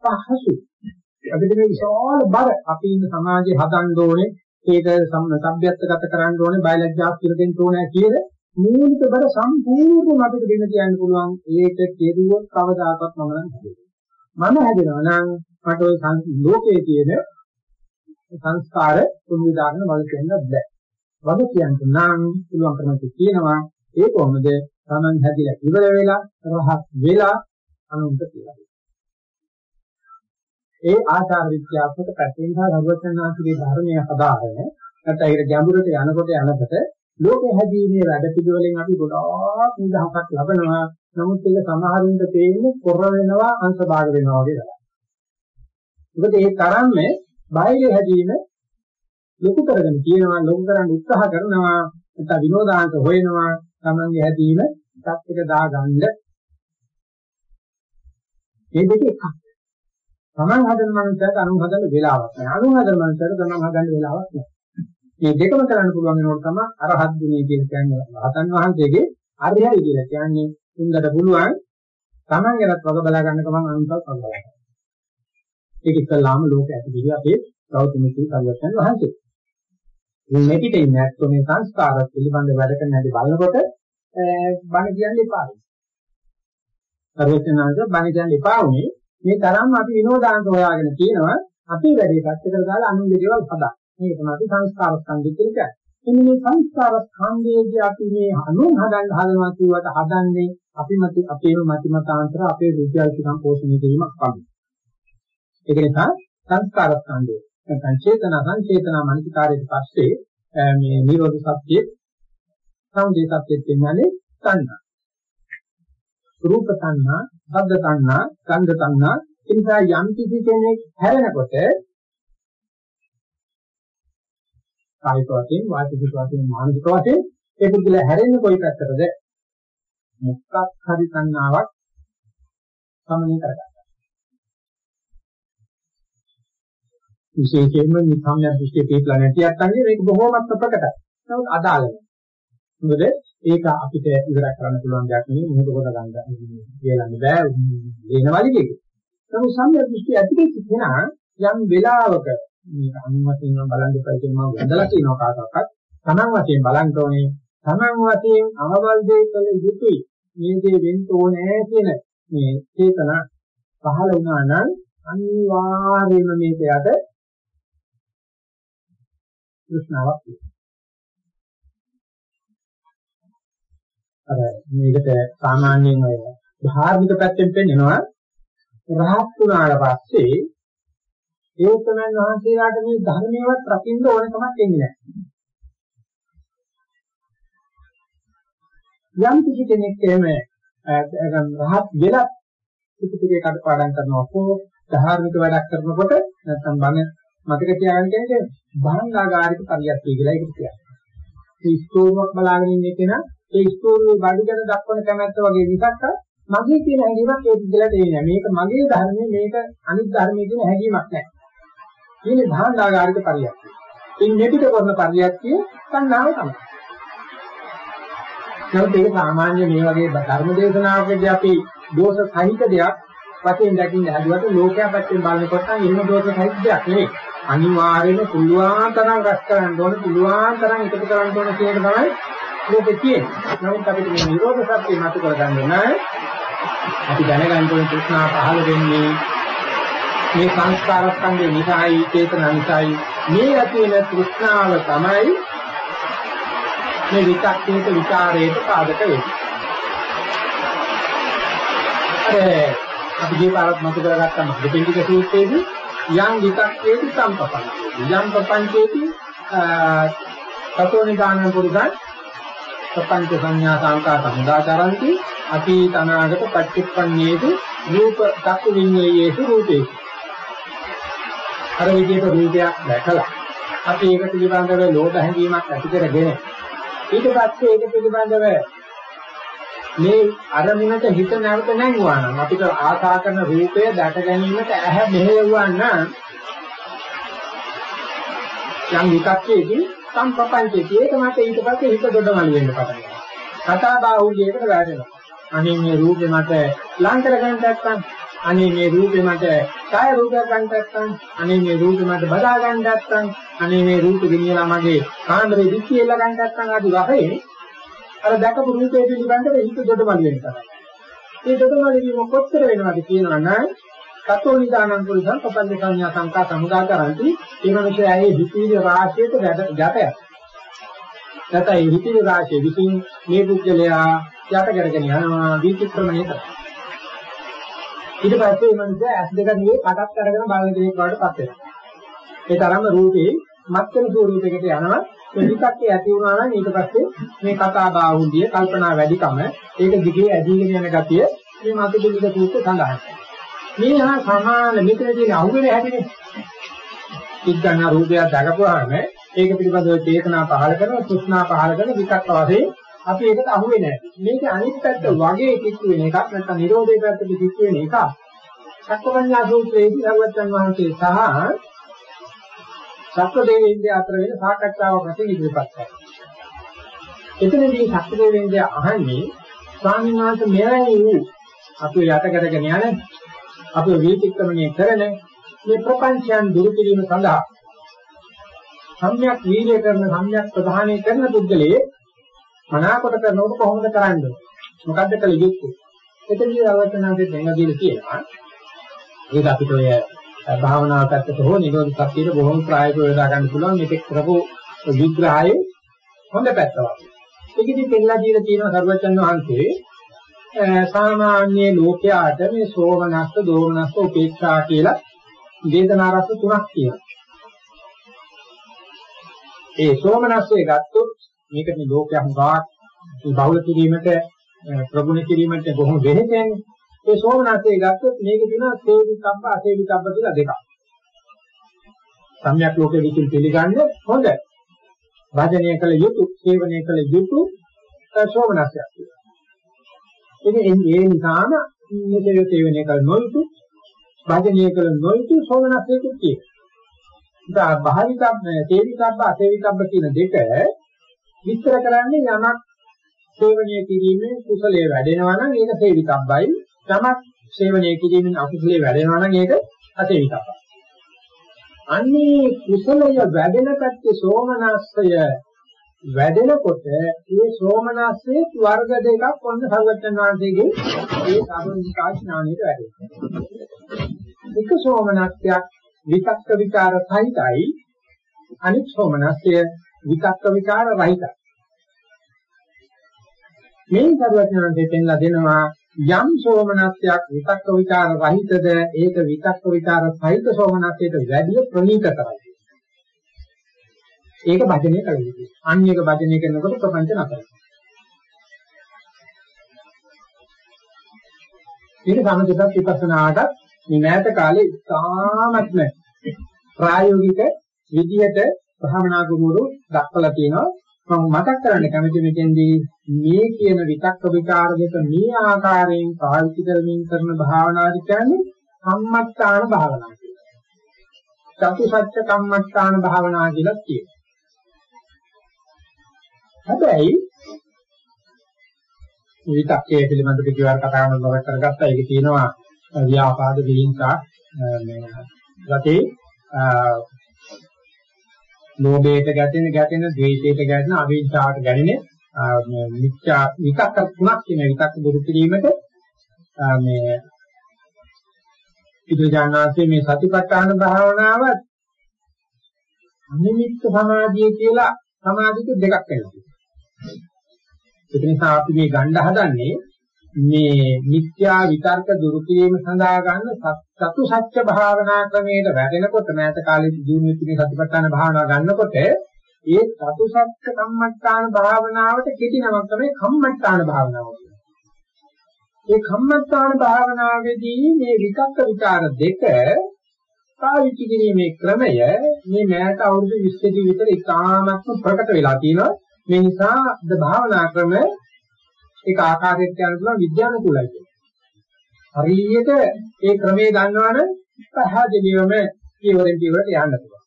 පහසු. අපිට මේ විශාල බර අපි ඉන්න සමාජේ හදන්න ඕනේ ඒක සම්බ්‍යත්තගත කරන්න ඕනේ බයලජ්ජාත් කියලා දෙන්න ඕනේ කියලා මූලික බර සම්පූර්ණයෙන්ම අපිට දෙන්න කියන්න පුළුවන්. ඒක කෙරුවොත් කවදාකවත් මම නම් හැදෙනවා. මම හැදෙනවා නම් මට ওই ලෝකයේ තියෙන සංස්කාර තුන් විදාගෙන වල කියන්න බෑ. වල කියන්න නම් පුළුවන් කරන්නේ කියනවා ඒ කොහොමද? Taman හැදිලා ඉවර වෙලා රහත් වෙලා අනුන්ට කියලා ඒ ආචාර විද්‍යාත්මක පැත්තෙන් සහ සර්වඥාන්සේගේ ධර්මයේ හදාගෙන නැත්නම් ඒකට ගැඹුරට යනකොට යනකොට ලෝකෙ හැදීමේ වැඩ පිළිවෙලෙන් අපි ගොඩාක් නිදහසක් ලබනවා. නමුත් ඒක සමහරුන්ට තේින්නේ කොර වෙනවා අංශ භාග වෙනවා වගේ තමයි. මොකද ඒ තරම්ම බාහිර හැදීම ලොකු කරගෙන කියනවා ලොකු කරන්න උත්සාහ කරනවා නැත්නම් විනෝදාංශ හොයනවා තමන්ගේ හැදීම සත්‍යක දාගන්න මේ දෙක එකක් තමන් හදන මනුස්සයට අනුන් හදන්න වෙලාවක් නැහැ අනුන් හදන මනුස්සයට තමන් හදන්න වෙලාවක් නැහැ මේ දෙකම කරන්න පුළුවන් වෙනකොට තමයි අරහත් ගුණය කියලා කියන්නේ රහතන් වහන්සේගේ අරියයි කියලා කියන්නේ උන්දට පුළුවන් තමන් ගැනත් වග බලා ගන්න කමං අනුන්ටත් වග බලා ගන්න. ඒක ඉස්සල්ලාම ලෝක ඇති පිළි අපේ ගෞතම සී සර්වඥන් වහන්සේ. මේ පිටේ නැත්නම් මේ සංස්කාර පිළිබඳ වැඩ කරන හැටි බලනකොට බණ කියන්න එපා. සර්වඥාන්සේ බණ කියන්න එපා උනේ මේ තරම් අපි විනෝදාන්ත හොයාගෙන කියනවා අපි වැඩේ පැත්තකට දාලා අනුන්ගේ දේවල් හදා. මේක තමයි සංස්කාර ස්කන්ධය කියලා කියන්නේ. මේ සංස්කාර ස්කන්ධයේදී අපි මේ අනුන් හදන්න හදනවා කියවට හදන්නේ අපි මත අපේම මති මතාන්තර අපේ විද්‍යාත්මක පෝෂණය කිරීමක් පමණයි. ඒක නිසා සංස්කාර ස්කන්ධය නැත්නම් චේතන සංචේතන මනසිකාරයේ පස්සේ මේ නිරෝධ සත්‍යයේ සමුදය සත්‍යයේ පෙන්වන්නේ තණ්හා. රූප තණ්හා, ශබ්ද තණ්හා, ගන්ධ තණ්හා, ඒ නිසා යම් කිසි කෙනෙක් හැරෙනකොට කායික වශයෙන් වාචික වශයෙන් මානසික වශයෙන් ඒ පුදුල හැරෙන්නේ කොයි පැත්තටද මොකක් හරි සංනාවක් සමනය කරගන්න. විශේෂයෙන්ම මේ සම්‍යක් දෘෂ්ටිය පිටලා නැති අත්ංගේ මේක බොහෝමත් ප්‍රකටයි. නමුත් අදාළ නැහැ. මොකද ඒක අපිට ඉවර කරන්න පුළුවන් දෙයක් නෙවෙයි. මොකද කොට ගන්න කියලාන්නේ බෑ. වෙන වලිගෙක. නමුත් සම්‍යක් දෘෂ්ටිය ඇතිවෙච්ච කෙනා යම් වෙලාවක මේක අනුමතින් නම් බලන් දෙපයි කියන මම වැදලා කියනවා කාටවත්. තමන් වශයෙන් බලන්න ඕනේ. තමන් වශයෙන් අමවල් දෙය කළ යුතුයි. මේ දේ වෙන්න ඕනේ කියන මේ චේතන පහළ වුණා නම් අනිවාර්යයෙන්ම මේක යට කෘෂ්ණාවක් අර මේකට සාමාන්‍යයෙන් අය ධාර්මික පැත්තෙන් පෙන්නනවා රහත් වුණාට පස්සේ ඒ උත්තරයන් වහන්සේලාට මේ ධර්මයේවත් රකින්න ඕන කමක් එන්නේ නැහැ. යම් කිසි කෙනෙක් එහෙම රහත් වෙලා පිටිපිටේ කඩපාඩම් කරනවා කො ධාර්මික වැඩක් කරනකොට නැත්නම් බණ මතක තියාගන්න කියන්නේ භාණ්ඩාගාරික පරියත්තිය කියලා ඒකට කියනවා. ඒ ස්ටෝරුවක් බලාගෙන ඉන්න කෙනා ඒ ස්ටෝරුවේ බඩු ගැන දක්වන කැමැත්ත වගේ විසක්ක මගේ කියන හැඟීමක් ඒ විදිහට එන්නේ මේක මගේ ධර්මයේ මේක අනිත් ධර්මයේ කියන හැඟීමක් නැහැ. කියන්නේ භාණ්ඩාගාරික පරියත්තිය. ඉන්නේ පිට කරන පරියත්තිය සංනාව තමයි. නමුත් ඒක සාමාන්‍ය මේ වගේ ධර්ම දේශනාවකදී අපි දෝෂ සහිත දෙයක් වශයෙන් දකින්න හදුවට ලෝකයා පැත්තෙන් බලනකොට එහෙම දෝෂ සහිත දෙයක් නෙවෙයි. අනිවාර්යයෙන්ම පුළුවන් තරම් රැස් කරන්න ඕන පුළුවන් තරම් එකතු කරන්න ඕන කියන එක තමයි ලෝකේ තියෙන්නේ. නමුත් අපිට මේ නිරෝධ සත්‍ය මතු කරගන්න නැහැ. අපි දැනගන්න ඕන තෘෂ්ණා පහළ වෙන්නේ මේ සංස්කාර ස්කන්ධය නිසායි චේතන නිසායි මේ ඇති වෙන තෘෂ්ණාව තමයි මේ විචක්කේත ਵਿਚාරයට පාදක වෙන්නේ. ඒ අපි ජීපාරත් මතු කරගත්තා දෙපින්දික සූත්‍රයේදී යම් විචක්කේති සම්පපංචේති යම් පපංචේති තතෝ නිදානං පුරුෂං පපංච සංඥා සංකා සමුදාචරಂತಿ අතීත අනාගත පච්චුප්පන්නේසු රූප චක්කු විඤ්ඤේයේසු රූපේසු අර විදිහට රූපයක් දැකලා අපි ඒක පිළිබඳව ලෝභ හැඟීමක් ඇති කරගෙන ඊට පස්සේ ඒක පිළිබඳව මේ අරමුණට හිත නැවත නැංගුවා නම් අපිට ආශා කරන රූපය දැක ගැනීමට ඇහැ මෙහෙයුවා නම් යම් විකක්කේදී සම්පපංචේදී ඒක මත ඊට පස්සේ හිත දොඩමළු වෙන්න පටන් ගන්නවා. කතා බාහුල්‍යයකට වැටෙනවා. අනේ මේ රූපේ මට ලං කරගන්න නැත්නම් අනේ මේ රූපේ මට කාය රූපයක් ගන්න නැත්නම් අනේ මේ රූපේ මට බදා ගන්න නැත්නම් අනේ මේ රූපේ ගෙනියලා මගේ කාන්දරේ දික්කියලා ගන්න නැත්නම් ආදි වශයෙන් අර දැකපු රූපේ පිළිබඳව හිත දොඩමළු වෙන්න තමයි. මේ දොඩමළු වීම කොච්චර වෙනවද කියනවා නම් සතෝ නිදානං පුරුෂං පපංච සංඥා සංකා සමුදා කරන්ති ඒ මිනිස්සේ ඇයි හිතේ රාශියට ගැටයක්. නැත්නම් හිතේ රාශිය විසින් මේ පුද්ගලයා යට කරගෙන යනවා විචක්‍රමණය කරනවා. ඊට පස්සේ මේ මිනිස්සේ ඇස් දෙක නෙවෙයි පටක් අරගෙන බලන කෙනෙක් වඩ පත් වෙනවා. ඒ තරම්ම රූපේ මත්කන ස්වරූපයකට යනවා. ඒ විකක්කේ ඇති වුණා නම් ඊට පස්සේ මේ කතා බාහුන්දිය කල්පනා වැඩිකම ඒක දිගේ ඇදීගෙන යන ගතිය මේ මතුපිළික සූත්‍රය සඳහන් මේ හා සමාන මෙතනදී අහුවෙන්නේ හැටිනේ. ඉක්ගන්න රූපයක් දකපුවාම ඒක පිළිබඳව චේතනා පහල කරන තෘෂ්ණා පහල කරන විකක්ක වශයෙන් අපි ඒකට අහු වෙන්නේ නැහැ. මේක අනිත් පැත්ත වගේ කික්ක වෙන එකක් නැත්නම් නිරෝධයේ පැත්තට කික්ක වෙන එකක්. සක්කපඤ්ඤා සූත්‍රයේදී රහවත්යන් වහන්සේ සහ සක්කදේවේන්ද්‍ර අතර වෙන සාකච්ඡාවක් වශයෙන් ඉදිරිපත් කරනවා. එතනදී සක්කදේවේන්ද්‍ර අහන්නේ ස්වාමීන් වහන්සේ මෙවැනි වූ අපි යට කරගෙන යන අපි වීතික්‍රමණය කරන මේ ප්‍රපංචයන් දුරු කිරීම සඳහා සම්‍යක් වීර්ය කරන සම්‍යක් ප්‍රධානය කරන පුද්ගලයේ මනාකොට කරනකොට කොහොමද කරන්නේ? මොකද්ද කළ යුත්තේ? එතනදී අවතනාවේ දෙන්න දීලා කියනවා. ඒක අපිට ඔය භාවනාව පැත්තට හෝ නිරෝධ සත්‍යයට බොහොම ප්‍රායෝගිකව යොදා ගන්න පුළුවන් මේක කරපු විග්‍රහයේ හොඳ පැත්ත වගේ. ඒකෙදි පෙන්නලා දීලා තියෙනවා සර්වචන් වහන්සේ සාමාන්‍ය ලෝකයාට මේ සෝමනස්ස, දෝමනස්ස, උපේක්ෂා කියලා වේදනා රස තුනක් තියෙනවා. ඒ සෝමනස්සේ ගත්තොත් මේක මේ ලෝකයක් හුඟක් බහුල කිරීමට ප්‍රගුණ කිරීමට බොහොම වෙහෙසෙන්නේ. ඒ සෝමනස්සේ ගත්තොත් මේක තියෙනවා සේවිතබ්බ අසේවිතබ්බ කියලා දෙකක්. සම්‍යක් ලෝකෙ විසින් පිළිගන්නේ හොඳ. වාදනය කළ යුතු, සේවනය කළ යුතු සෝමනස්යක් තියෙනවා. ඉතින් ඒ නිසාම මෙතේ සේවනය කළ නොයුතු, වාදනය කළ නොයුතු සෝමනස්යකුත් තියෙනවා. ඉතින් භාවිතබ්බ, සේවිතබ්බ, අසේවිතබ්බ කියන දෙක විස්තර කරන්නේ යමක් සේවනය කිරීමෙන් කුසලයේ වැඩෙනවා නම් ඒක සේවිතබ්බයි. යමක් සේවනය කිරීමෙන් අකුසලයේ වැඩෙනවා නම් ඒක අසේවිතබ්බයි. අන්නේ කුසලය වැඩෙන පැත්තේ සෝමනස්සය වැඩෙනකොට මේ සෝමනස්සේ වර්ග දෙකක් ඔන්න සර්වඥාන් වහන්සේගේ ඒ සාධනිකා ඥානෙට වැඩෙනවා. එක සෝමනස්යක් විතක්ක විචාර සහිතයි අනිත් සෝමනස්ය විතක්ක විචාර රහිතයි. මේ සර්වඥාන්සේ පෙන්ලා දෙනවා යම් සෝමනස්යක් විතක්ක විචාර රහිතද ඒක විතක්ක විචාර සහිත සෝමනස්යට වැඩි ප්‍රණීත කරයි. ඒක භජනය කළ යුතුයි. අන්න එක භජනය කරනකොට ප්‍රපංච නතර. මේක සමථයත් විපස්සනාට මේ මෑත කාලේ ඉතාමත්ම ප්‍රායෝගික විදියට භාවනා ගුරුවරු දක්වලා තියෙනවා. මම මතක් කරන්න කැමති මෙතෙන්දී මේ කියන විතක්ක විචාර දෙක මේ ආකාරයෙන් පාවිච්චි කරමින් කරන භාවනාව කියන්නේ සම්මත්තාන භාවනාව කියලා. චතුසත්‍ය කම්මත්තාන භාවනාව කියලා කියනවා. හැබැයි විතක්කේ පිළිබඳ පිටිවර කතා කරන බවක් කරගත්තා. ඒක තියෙනවා ව්‍යාපාද විහිංසා මේ ගතේ ලෝභයට ගැටෙන ගැටෙන ද්වේෂයට ගැටෙන අවිහිංසාවට ගැටෙන මිත්‍යා විතක්ක තුනක් කියන විතක්ක දුරු කිරීමට මේ ඉදිරිඥානාසේ මේ සතිපට්ඨාන භාවනාව අනිමිත්ත සමාධිය කියලා සමාධික දෙකක් වෙනවා. ඒක නිසා අපි මේ ගණ්ඩ හදන්නේ මේ මිත්‍යා විතර්ක දුරු කිරීම සඳහා ගන්න සතු සත්‍ය භාවනා ක්‍රමයට වැඩෙනකොට මෑත කාලේ දිනු වෙච්ච මේ සතිපට්ඨාන භාවනාව ගන්නකොට ඒ සතු සත්‍ය කම්මත්තාන භාවනාවට කෙටි නමක් තමයි කම්මත්තාන භාවනාව කියන්නේ. ඒ කම්මත්තාන භාවනාවේදී මේ විතක්ක විචාර දෙක පාවිච්චි කිරීමේ ක්‍රමය මේ මෑත අවුරුදු 20 දී විතර ඉතාමත්ම ප්‍රකට වෙලා තියෙනවා. මේ නිසා ද භාවනා ක්‍රම ඒක ආකාරයට යන පුළුවන් විද්‍යානුකූලයි කියන්නේ. හරියට ඒ ක්‍රමයේ ගන්නවනම් පහදෙනියම පියවරෙන් පියවරට යන්න පුළුවන්.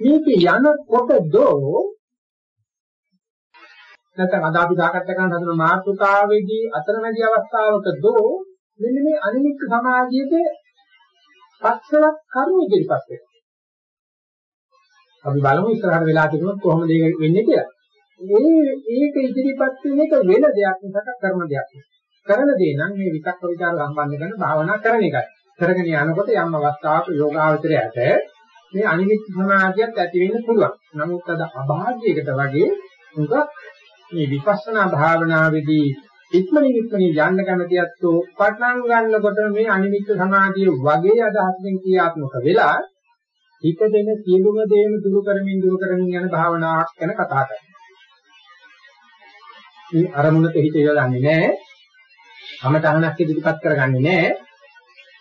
මේක යනකොට දෝ නැත්නම් අද අපි සාකච්ඡා කරන හදන මාතෘකාවේදී අතරමැදි අවස්ථාවක දෝ මෙන්න මේ අනිමිත් සමාධියේ පස්සලක් කරුණු ඉදිරිපත් වෙනවා. අපි බලමු ඉස්සරහට වෙලා තිබුණොත් කොහොමද ඒක වෙන්නේ කියලා. ඒ ඒක ඉදිරිපත් වෙන එක වෙන දෙයක් මිසක කරන දෙයක් නෙවෙයි. කරන දේ නම් මේ විතක්ක ਵਿਚාර සම්බන්ධ කරන භාවනා කරන එකයි. කරගෙන යනකොට යම් අවස්ථාවක යෝගාවචරයට මේ අනිමිත් සමාධියත් ඇති වෙන්න පුළුවන්. නමුත් අද අභාග්‍යයකට වගේ උගක් මේ විපස්සනා භාවනාවේදී ඉක්මනින් ඉක්මනින් යන්න කැමතියත්ෝ පටන් ගන්නකොට මේ අනිමිත් සමාධිය වගේ අදහසකින් ක්‍රියාත්මක වෙලා හිත දෙන සියලුම දේම දුරු කරමින් දුරු කරමින් යන භාවනාවක් ගැන කතා කරනවා. මේ අරමුණට හිත යොදන්නේ නැහැ. අමතහනක් ඉදිරිපත් කරගන්නේ නැහැ.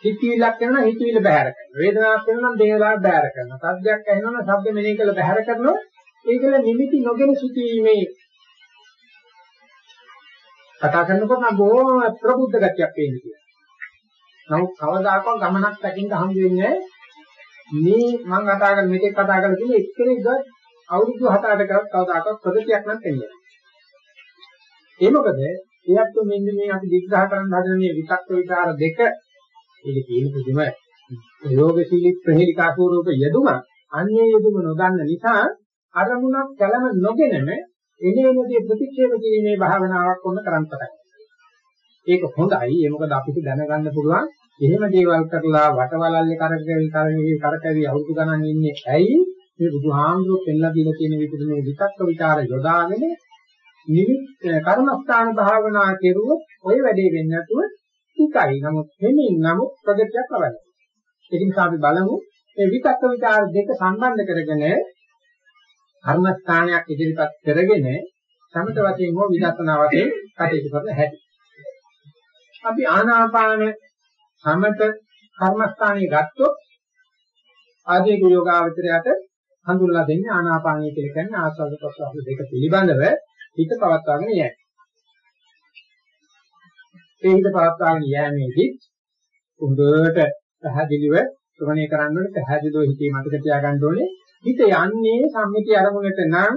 හිතවිල්ලක් වෙනවා හිතවිල්ල බැහැර කරනවා. වේදනාවක් වෙනවා නම් වේදනාවක් බැහැර කරනවා. සද්දයක් ඇහෙනවා නම් සද්ද මෙනෙහි කරලා බැහැර කරනවා. ඒකල නිමිති නොගෙන සිටීමේ කතා කරනකොට නම් බොහොම ප්‍රබුද්ධ ගතියක් පේන්නේ කියලා. නමුත් කවදාකවත් ගමනක් පැකින්න හම්බ වෙන්නේ මේ මම කතා කරන මේකේ කතා කරලා තියෙන එක්කෙනෙක්ව අවුරුදු 7-8 කරත් කවදාකවත් ප්‍රගතියක් නැත්නම් ඒ මොකද? එයත් මෙන්න මේ අපි විග්‍රහ කරන්න හදන මේ විතක්ක විචාර දෙක ඒක තියෙන පුදුම ප්‍රයෝගශීලී ප්‍රහේලිකා ස්වරූප යෙදුම. අන්නේ යෙදුම නොගන්න නිසා අරමුණක් කලම නොගෙනම එනේනදී ප්‍රතික්ෂේප කිරීමේ භාවනාවක් වොන්න කරන් පටන් ඒක හොඳයි. ඒ මොකද අපිට දැනගන්න පුළුවන් එහෙම දේවල් කරලා වටවලල්ලේ කරකැවි කරකැවි කරකැවි අවුරුදු ගණන් ඉන්නේ ඇයි? මේ බුදුහාමුදුරුවෝ පෙන්ලා දීලා තියෙන විදිහට මේ විතක්ක ਵਿਚාර යොදාගෙන නිවිත් කර්මස්ථාන භාවනා කෙරුවොත් ওই වැඩේ වෙන්නේ නැතුව ඉතයි. නමුත් මෙමින් නමුත් ප්‍රගතියක් ලබන්නේ. ඒක නිසා අපි බලමු මේ විතක්ක ਵਿਚාර දෙක සම්බන්ධ කරගෙන කර්මස්ථානයක් ඉදිරිපත් කරගෙන සමත වශයෙන් හෝ විදර්ශනා වශයෙන් කටයුතු කරන හැටි. අපි ආනාපාන සමත කර්මස්ථානිය ගත්තොත් ආදී යෝගාවචරයට හඳුන්ලා දෙන්නේ ආනාපානිය කියලා කියන්නේ ආස්වාද ප්‍රසවාස දෙක පිළිබඳව හිත පවත්වාගෙන යෑම. ඒ හිත පවත්වාගෙන යෑමේදී හොඳට පැහැදිලිව ශ්‍රවණය කරන්න ඕනේ පැහැදිලිව හිතේ මතක තියාගන්න ඕනේ හිත යන්නේ සම්මිති අරමුණට නම්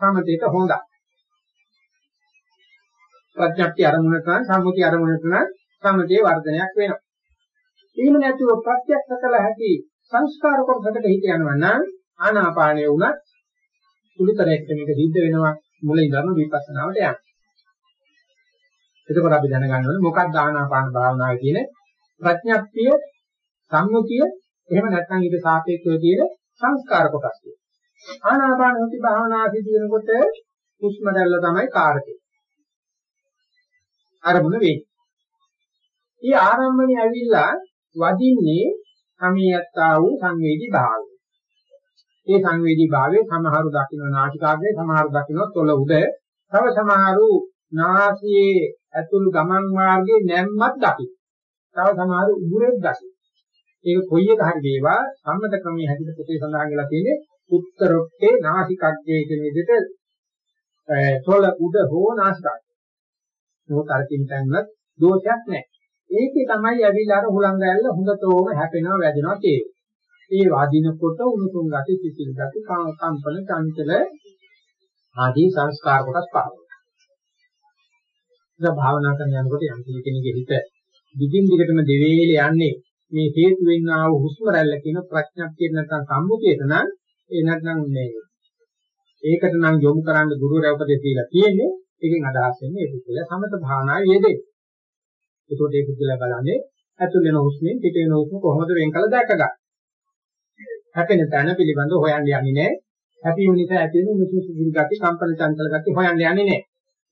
සමතේට හොඳයි. ප්‍රඥප්ති අරමුණට නම් සම්මුති අරමුණට නම් සමතේ වර්ධනයක් වෙනවා. එහෙම නැතුව ප්‍රත්‍යක්ෂ කළ හැකි සංස්කාර කොටසකට හිත යනවා නම් ආනාපානය වුණත් සුළුතරයක් මේක සිද්ධ වෙනවා මුල ඉඳන්ම විපස්සනාවට යන්න. එතකොට අපි දැනගන්න ඕනේ මොකක්ද ආනාපාන භාවනාව කියන ප්‍රඥප්තිය සම්මුතිය එහෙම නැත්නම් ඊට සාපේක්ෂව තියෙන සංස්කාර කොටස් කියන. ආනාපාන සති භාවනා සිදුවෙනකොට හුස්ම රැල්ල තමයි කාරකේ. අරමුණ වෙන්නේ. ඊ ආරම්භණي ඇවිල්ලා වදින්නේ සමීයත්තා වූ සංවේදී භාවය. ඒ සංවේදී භාවයේ සමහරු දකින්න නාටිකාග්‍රේ සමහරු දකින්න තොල උඩ තව සමහරු නාසියේ ඇතුල් ගමන් මාර්ගයේ නැම්මත් දකින්න. තව සමහරු උගුරෙත් දකින්න. ඒක කොයි එක හරි වේවා සම්මත ක්‍රමයේ හැටියට පොතේ සඳහන් කරලා තියෙන්නේ උත්තරොක්කේ නාසිකග්ගේ කියන විදිහට තොල උඩ හෝ නාසිකග්ගේ. මොකක් අරකින් තැන්නත් දෝෂයක් නැහැ. ඒකේ තමයි ඇවිල්ලා අර හුලං ගැල්ල හොඳතෝම හැපෙනවා වැදෙනවා තේරෙන්නේ. ඒ වදිනකොට උණුසුම් ගති සිසිල් ගති කම්පන චංචල ආදී සංස්කාර කොටස් පහළ වෙනවා. ඒක භාවනා කරන යනකොට යම් කෙනෙකුගේ හිත දිගින් දිගටම දෙවේල යන්නේ මේ හේතු වෙන්නා වූ හුස්ම රැල්ල කියන ප්‍රඥප්තිය නැත්නම් සම්මුතියට නම් ඒ නැත්නම් මේ ඒකට නම් යොමු කරන්න ගුරුවරයා උපදෙස් දීලා තියෙන්නේ ඒකෙන් අදහස් වෙන්නේ ඒක කියලා සමත භාවනාවේ යෙදෙන්නේ. ඒකෝට ඒක කියලා බලන්නේ ඇතුල් වෙන හුස්මෙන් පිට වෙන හුස්ම කොහොමද වෙන් කළ දැක ගන්න. හැපෙන තැන පිළිබඳව හොයන්න යන්නේ නැහැ. හැපීම නිසා ඇති වෙන මුසුසු ගිරි ගති, කම්පන චංචල ගති හොයන්න යන්නේ නැහැ.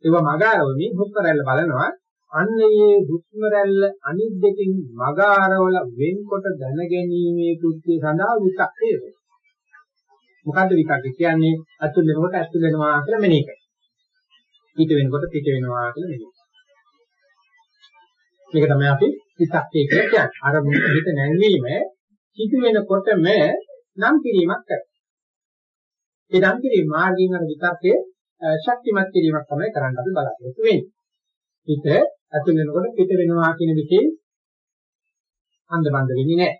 ඒවා මගාරවමින් හුස්ම රැල්ල බලනවා. අන්න ඒ හුස්ම රැල්ල අනිත් දෙකින් මගාරවල වෙන්කොට දැනගැනීමේ කෘත්‍ය සඳහා විතක්කය වෙනවා. මොකද්ද විතක්ක කියන්නේ? ඇතුල් වෙනකොට ඇතුල් වෙනවා කියලා මෙනෙහි කරනවා. පිට වෙනකොට පිට වෙනවා කියලා මෙනෙහි මේක තමයි අපි විතක්කේ කියලා කියන්නේ. අර මුල හිත නැංවීම සිදු වෙනකොටම නම් කිරීමක් කරනවා. ඒ නම් කිරීම මාර්ගයෙන් අර විතක්කේ ශක්තිමත් කිරීමක් තමයි කරන්න අපි බලාපොරොත්තු වෙන්නේ. හිත ඇතුල් වෙනකොට පිට වෙනවා කියන විදිහේ අන්දබන්ද වෙන්නේ නැහැ.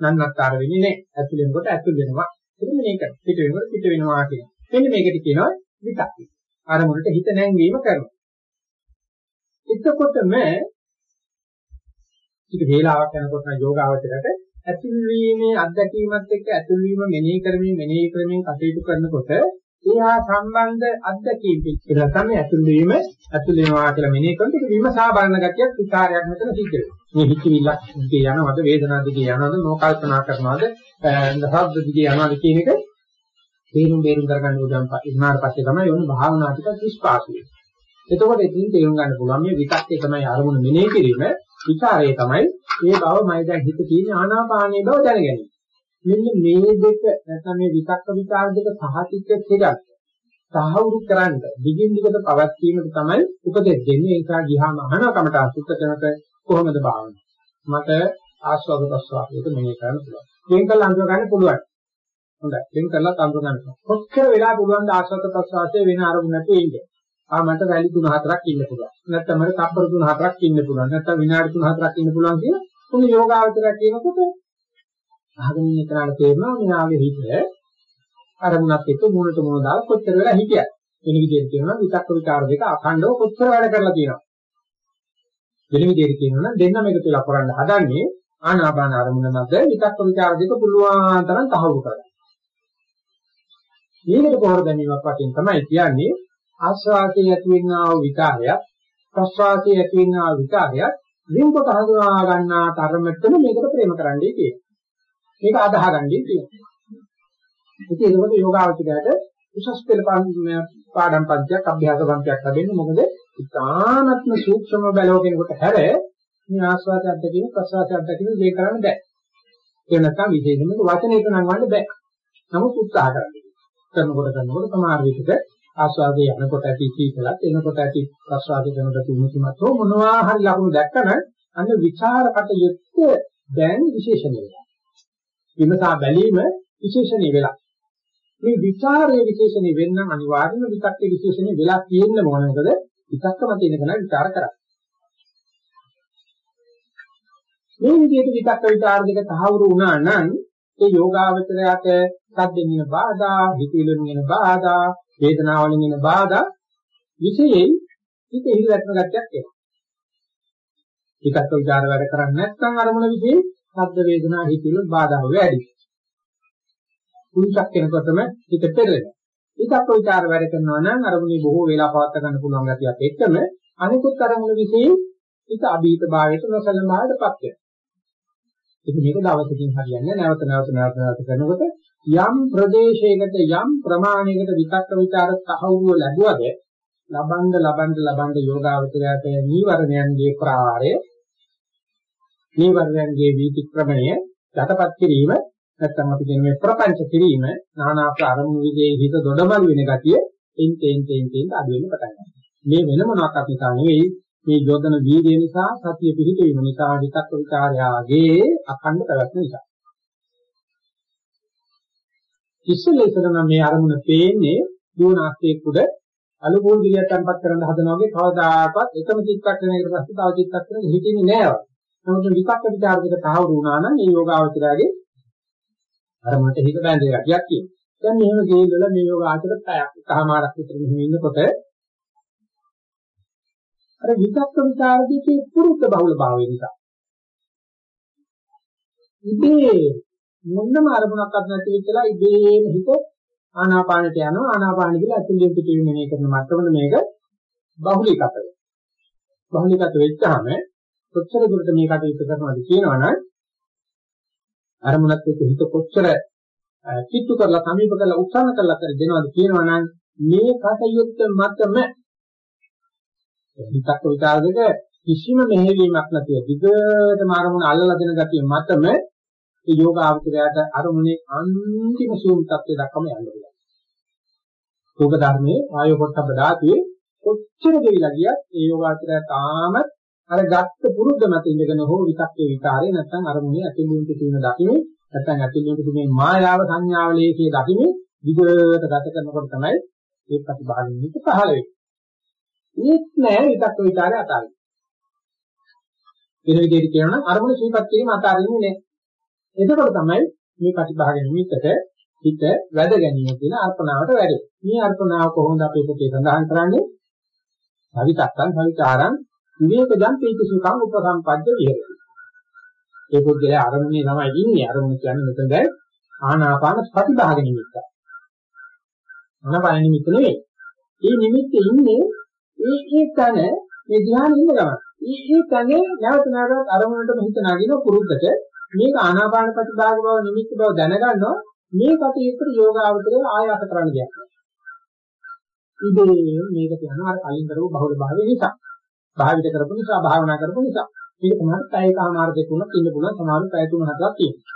නන්නත්තර වෙන්නේ නැහැ. ඇතුල් වෙනකොට ඇතුල් වෙනවා. එතන මේක පිට වෙනකොට පිට වෙනවා කියන. මෙන්න මේකට කියනවා විතක්කේ. අරමුණට හිත නැංවීම කරනවා. එතකොටම ටික වේලාවක් යනකොට යෝගාවචරයට ඇතුල් වීමේ අත්දැකීමත් එක්ක ඇතුල් වීම මෙනෙහි කරමින් මෙනෙහි කරමින් කටයුතු කරනකොට ඒහා සම්බන්ධ අත්දැකීම් පිටලා තමයි ඇතුල් වීම ඇතුල් වෙනවා කියලා මෙනෙහි කරනකොට විමසා බලන ගතියක් විකාරයක් මෙතන සිද්ධ වෙනවා. මේ හිතවිල්ලක් දිගේ යනවද වේදනාව දිගේ යනවද නොකල්පනා කරනවද ශබ්ද දිගේ යනවද කියන එක තේරුම් බේරුම් කරගන්න උදම් ඉන්නාට පස්සේ තමයි යොන භාවනා ටික විශ්වාසය. එතකොට ඉතින් තේරුම් ගන්න පුළුවන් මේ විකක්කේ තමයි අරමුණ මෙනෙහි කිරීම විචාරය තමයි ඒ බව මම දැන් හිත තියෙන ආනාපානයේ බව දැනගැනීම. මෙන්න මේ දෙක නැත්නම් මේ විතක්ක විචාර දෙක සහතික දෙකක් සාහවුරු කරන්න දිගින් දිගට පවත්වීමට තමයි උපදෙස් දෙන්නේ. ඒ නිසා ගියාම අහන කමට අසුත්ත කරනක කොහොමද භාවනාව මට ආස්වාද ප්‍රසවාසයට මෙහෙ කරන්න පුළුවන්. වෙන් කළා අඳුර ගන්න පුළුවන්. හොඳයි. වෙන් කළා අඳුර ගන්න කොච්චර වෙලා පුළුවන් ද ආස්වාද ප්‍රසවාසයේ වෙන අරමුණ නැතුව ඉන්නේ ආ මට වැලි 3-4ක් ඉන්න පුළුවන්. නැත්නම් මට තප්පර 3-4ක් ඉන්න පුළුවන්. නැත්නම් විනාඩි 3-4ක් ඉන්න පුළුවන් කියලා උන් යෝගාවචරය කියනකොට අහගෙන ඉන්න කෙනාට තේරෙනවා මෙයාගේ හිත අරමුණක් එක්ක මූණට මූණ දාලා කොච්චර වෙලා හිටියද වෙන විදිහට කියනවා විතක්ක විචාර දෙක අඛණ්ඩව කොච්චර වැඩ කරලා තියෙනවා. වෙන විදිහට කියනවා නම් දෙන්නම එකතු වෙලා කරන්න හදන්නේ ආනාපාන අරමුණ මත විතක්ක විචාර දෙක පුළුවන් තරම් තහවුරු කරගන්න. මේකට පොහොර ගැනීමක් වශයෙන් තමයි කියන්නේ ආස්වාදයේ ඇතිවෙනා වූ විකාරයක් ප්‍රස්වාදයේ ඇතිවෙනා වූ විකාරයක් වෙනකොට හඳුනා ගන්නා තරමටම මේකට ප්‍රේම කරන්නයි කියන්නේ. මේක අදාහගන්නේ තියෙනවා. ඉතින් ඒකෝට යෝගාවචරයට උසස් පෙළ පාඩම් පන්තියක් අභ්‍යාස පන්තියක් ලැබෙන්නේ මොකද ඉතාමත්ම සූක්ෂම බලව කෙනෙකුට හැර මේ ආස්වාදය අධ්‍යක්ෂින ප්‍රසවාසය අධ්‍යක්ෂින දෙය කරන්න බෑ. ඒ නැත්තම් විශේෂයෙන්ම වචනයක නංවන්න බෑ. නමුත් උත්සාහ කරන්න. කරනකොට කරනකොට සමහර විටක ආස්වාදයේ යනකොට ඇති සීතලත් එනකොට ඇති ප්‍රසවාසය කරනකොට උණුසුමත් මොනවා හරි ලකුණු දැක්කම අන්න විචාරකට යුක්ත දැන් විශේෂණය වෙනවා. විමසා බැලීම විශේෂණීය වෙලා. මේ විචාරයේ විශේෂණීය වෙන්න අනිවාර්යයෙන්ම විතක්කේ විශේෂණීය වෙලා තියෙන්න ඕන. මොකද විතක්කම තියෙන කෙනා විචාර කරා. මේ විදිහට විතක්ක විචාර දෙක තහවුරු වුණා නම් ඒ යෝගාවචරයට සද්දෙන් එන බාධා, හිතවිලෙන් එන බාධා, වේදනාවලින් එන බාධා විශේෂයෙන් හිත හිරවැටෙන ගැටයක් එනවා. විතක්ක විචාර වැඩ කරන්නේ නැත්නම් අරමුණ විදිහේ ශබ්ද වේදනා හිතිලු බාධා වැඩි. කුංචක් වෙනකොටම හිත පෙරලෙනවා. ඒකත් විචාර වැඩ කරනවා නම් අරමුණේ බොහෝ වෙලා පවත් ගන්න පුළුවන් ගැතියක් එක්කම අනිකුත් අරමුණු විශ්ේ හිත අභීත භාවයට නොසලන භාවයටපත් වෙනවා. ඉතින් මේක දවසකින් හරියන්නේ නැවත නැවත නැවත නැවත කරනකොට යම් ප්‍රදේශයකට යම් ප්‍රමාණයකට විතක්ක ਵਿਚාර තහවුරුව ලැබුවද ලබන්ද ලබන්ද ලබන්ද යෝගාවචරයට නීවරණයන්ගේ ප්‍රහාරය නීවරණයන්ගේ විතික්‍රමණය යටපත් කිරීම නැත්නම් අපි කියන මේ ප්‍රපංච කිරීම නානාක අරමුණු විදේ හිත දොඩමළු වෙන ගතිය එන්ටෙන් ටෙන් ටෙන් අඩු වෙන පටන් ගන්නවා. මේ වෙන මොනක් අපි කන්නේ මේ යොදන වීර්ය නිසා සතිය පිහිටීම නිසා විතක්ක ਵਿਚාරයාගේ අඛණ්ඩ පැවැත්ම නිසා. ඉස්සෙල්ල ඉස්සර නම් මේ අරමුණ පේන්නේ දුවනාස්තේ කුඩ අලුගෝල් ගිරියක් තැම්පත් කරන්න හදනවා වගේ කවදාකවත් එකම චිත්තක්ෂණයකට පස්සේ තව චිත්තක්ෂණයක හිටින්නේ නැහැ. නමුත් විපක්ක විචාර දෙක තහවුරු වුණා නම් මේ යෝගාවචරයේ අරමුණට හිත බැඳ ගැටියක් තියෙනවා. දැන් මෙහෙම ගේවල මේ යෝගාචර පැයක් එකමාරක් විතර මෙහෙම ඉන්නකොට අර විචක්ක විචාර දෙකේ පුරුත බහුල භාවය නිසා ඉතින් මොන්නම අරමුණක්වත් නැති වෙච්චලා ඉබේම හිත ආනාපානට යනවා ආනාපාන කියලා අතුලින් පිටින් මෙහෙ කරන මට්ටමන මේක බහුලීකත වෙනවා. බහුලීකත වෙච්චාම කොච්චර දුරට මේ කටයුතු කරනවද කියනවනම් අරමුණත් එක්ක හිත කොච්චර කිට්ටු කරලා සමීප කරලා උත්සාහ කරලා කර දෙනවද කියනවනම් මේ කටයුත්ත මතම හිතක් විචාර දෙක කිසිම මෙහෙවීමක් නැතිව දිගටම අරමුණ අල්ලලා දෙන ගතිය මතම ඒ යෝග ආචරයට අරමුණේ අන්තිම සූම් තත්ත්වය දක්වම යන්න පුළුවන්. රූප ධර්මයේ ආයෝ පොට්ටබ්බ ධාතුවේ කොච්චර දෙවිලා ගියත් ඒ යෝග ආචරය තාමත් අර ගත්ත පුරුද්ද මත ඉඳගෙන හෝ විතක්කේ විකාරේ නැත්නම් අරමුණේ ඇතුළෙන් තියෙන දකිමේ නැත්නම් ඇතුළෙන් තියෙන මායාව සංඥාව ලේසිය දකිමේ විගත ගත කරනකොට තමයි ඒ ප්‍රතිභාගිනික පහළ වෙන්නේ. ඒත් නෑ විතක්ක විකාරේ අතාරින්න. වෙන විදිහට කියනවා නම් අරමුණ සීපත් කිරීම අතාරින්නේ නෑ. එතකොට තමයි මේ ප්‍රතිභාග නිමිත්තට හිත වැඩ ගැනීම කියන අර්පණාවට වැඩේ. මේ අර්පණාව කොහොමද අපේ පොතේ සඳහන් කරන්නේ? භවිතක්කං භවිචාරං විවේකජං පීති සුඛං උපසම්පද්ද විහෙරති. ඒ පුද්ගලයා අරමුණේ තමයි ඉන්නේ. අරමුණ කියන්නේ මෙතනද ආනාපාන ප්‍රතිභාග නිමිත්ත. ආනාපාන නිමිත්ත නෙවෙයි. මේ නිමිත්තේ ඉන්නේ ඒ ඒ තන මේ ධ්‍යානෙ ඉන්න ගමන්. ඒ ඒ තනේ නැවත නැවතත් අරමුණටම හිත නගින පුරුද්දට මේක ආනාපාන ප්‍රතිභාග බව නිමිත්ත බව දැනගන්නවා මේ කටයුත්තට යෝගාවචරය ආයාස කරන්න දෙයක් නෑ. ඉතින් මේක කියනවා අර කලින් කරපු බහුල භාවය නිසා. භාවිත කරපු නිසා භාවනා කරපු නිසා. මේක තමයි පැයකමාර දෙකුණක් ඉන්න පුළුවන් සමාන පැය තුන හතරක් තියෙනවා.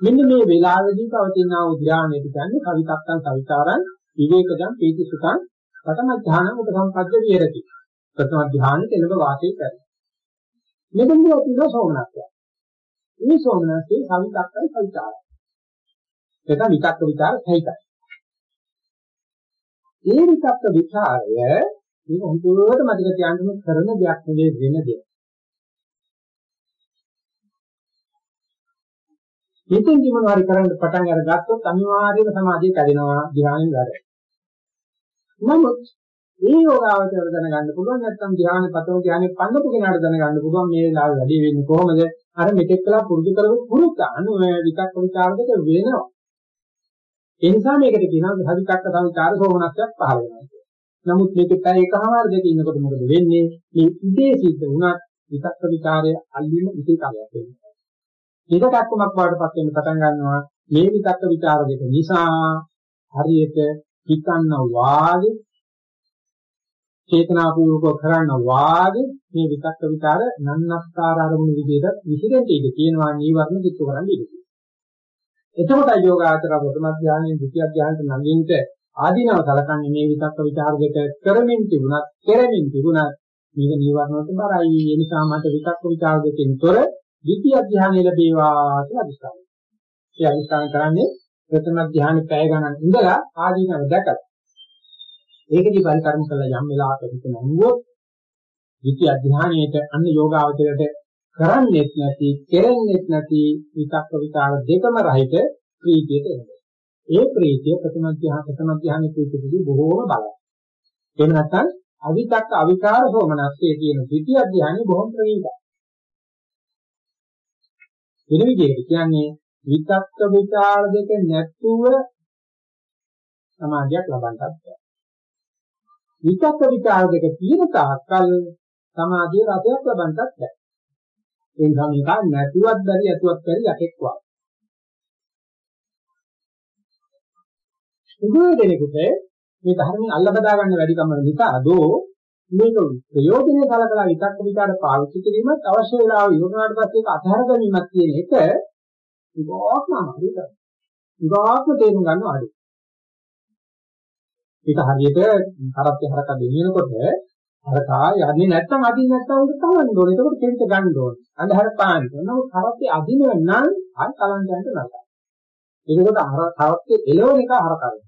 මෙන්න මේ වෙලාවේදී පවතින ආ උද්‍යානයේ කියන්නේ කවිතක්කන් සවිචාරං විවේකජං පීති සුඛං පඨම ධානං උපසම්පද්ද විහෙරති. ප්‍රථම ධානයේ එළඹ වාසය කරනවා. මෙතනදී තියෙන සෝමනස්ය. මේ සෝමනස්යේ කවිතක්කන් සවිචාරං. ඒක විතක්ක විචාර සහිතයි. ඒ විතක්ක විචාරය මේක හුදුවට මතක තියාගන්න කරන දෙයක් නෙවෙයි වෙන දෙයක්. මෙතෙන් දිමනවාරි කරන්න පටන් අරගත්තොත් අනිවාර්යයෙන්ම සමාධිය කැඩෙනවා ධ්‍යානෙන් වැඩ. නමුත් මේ යෝගාවචර දැනගන්න පුළුවන් නැත්නම් ධ්‍යානෙ පතම ධ්‍යානෙ පන්නපු කෙනාට දැනගන්න පුළුවන් මේ වෙලාවේ වැඩි වෙන්නේ කොහොමද? අර මෙතෙක් කළා පුරුදු කරපු පුරුද්ද අනු විතක් විචාර දෙක වෙනවා. ඒ නිසා මේකට කියනවා හදිකක්ක සංචාර සෝමනස්යක් පහළ වෙනවා කියලා. නමුත් මේක පැය එකමාර දෙක ඉන්නකොට මොකද වෙන්නේ? මේ ඉදේ සිද්ධ වුණත් විතක්ක විචාරය අල්ලිම ඉති කාලයක් වෙනවා. ඒක දක්වමක් වඩපත් වෙන්න පටන් ගන්නවා. මේ විතක්ක විචාර දෙක නිසා හරියට හිතන්න වාගේ චේතනාපූර්වකව කරන වාගේ මේ විතක්ක විචාර නන්නස්කාර අරමුණු විදිහට විසිරෙන්න ඉඩ තියෙනවා නීවරණ කිච්ච කරන්නේ ඉඩ තියෙනවා. එතකොට යෝගාචර ප්‍රථම ඥානයේ දෙතිය ඥානට නංගින්ට ආධිනව සලකන්නේ මේ විතක්ක විචාර දෙක කරමින් තිබුණත් කෙරෙමින් තිබුණත් මේක නීවරණ වලට බරයි. ඒ නිසා මට විතක්ක විචාර දෙකෙන් තොර දෙතිය ඥානය ලැබේවා කියලා අදිස්ථාන ඒ අදිස්ථාන කරන්නේ ප්‍රථම ඥානෙ පැය ගණන් ඉඳලා ආධිනව දැකලා ඒකදී පරිකරම කළා යම් වෙලාවක හිත නැංගුවොත් ද්විතිය ධානයේට අන්න යෝගාවචරයට කරන්නේත් නැති, කෙරෙන්නේත් නැති විතක්ක විචාර දෙකම රහිත ප්‍රීතියට එනවා. ඒ ප්‍රීතිය ප්‍රථම ධ්‍යාන ප්‍රථම ධ්‍යානයේ ප්‍රීතියදී බොහෝම බලයි. එහෙම නැත්නම් අවිතක්ක අවිකාර සෝමනස්සේ කියන ද්විතිය ධ්‍යානෙ බොහොම ප්‍රණීතයි. වෙන විදිහට කියන්නේ විතක්ක විචාර දෙක නැතුව සමාධියක් ලබන්නත් බැහැ. විතක්ක විචාර දෙක තියෙන තාක්කල් සමාධිය රසයක් ලබන්නත් බැහැ. ඒ නිසා මේක නැතුවත් බැරි ඇතුවත් බැරි යකෙක් වගේ. උගෝ දෙනෙකුට මේ ධර්මයෙන් අල්ල බදා ගන්න වැඩි කම නිසා අදෝ මේක ප්‍රයෝජනෙ කලකලා විතක්ක විචාර පාවිච්චි කිරීමත් අවශ්‍ය වෙලාව යොමුනාට පස්සේ ඒක අතහැර ගැනීමක් කියන එක ඉබාක්ම අමාරුයි. ඉබාක්ම තේරුම් ගන්න අඩුයි. ඒක හරියට කරත් හරක දෙනිනකොට අරකා යන්නේ නැත්තම් අදින්න නැත්තම් උඩ තවන්න ඕනේ. ඒකට කෙන්ට ගන්න ඕනේ. අන්ධහර පාන්න. නමුත් කරත්තේ අදිනව නම් අර කලන් යන්න නරකයි. ඒකකොට අර කරත්තේ එළවන එක හරකයි.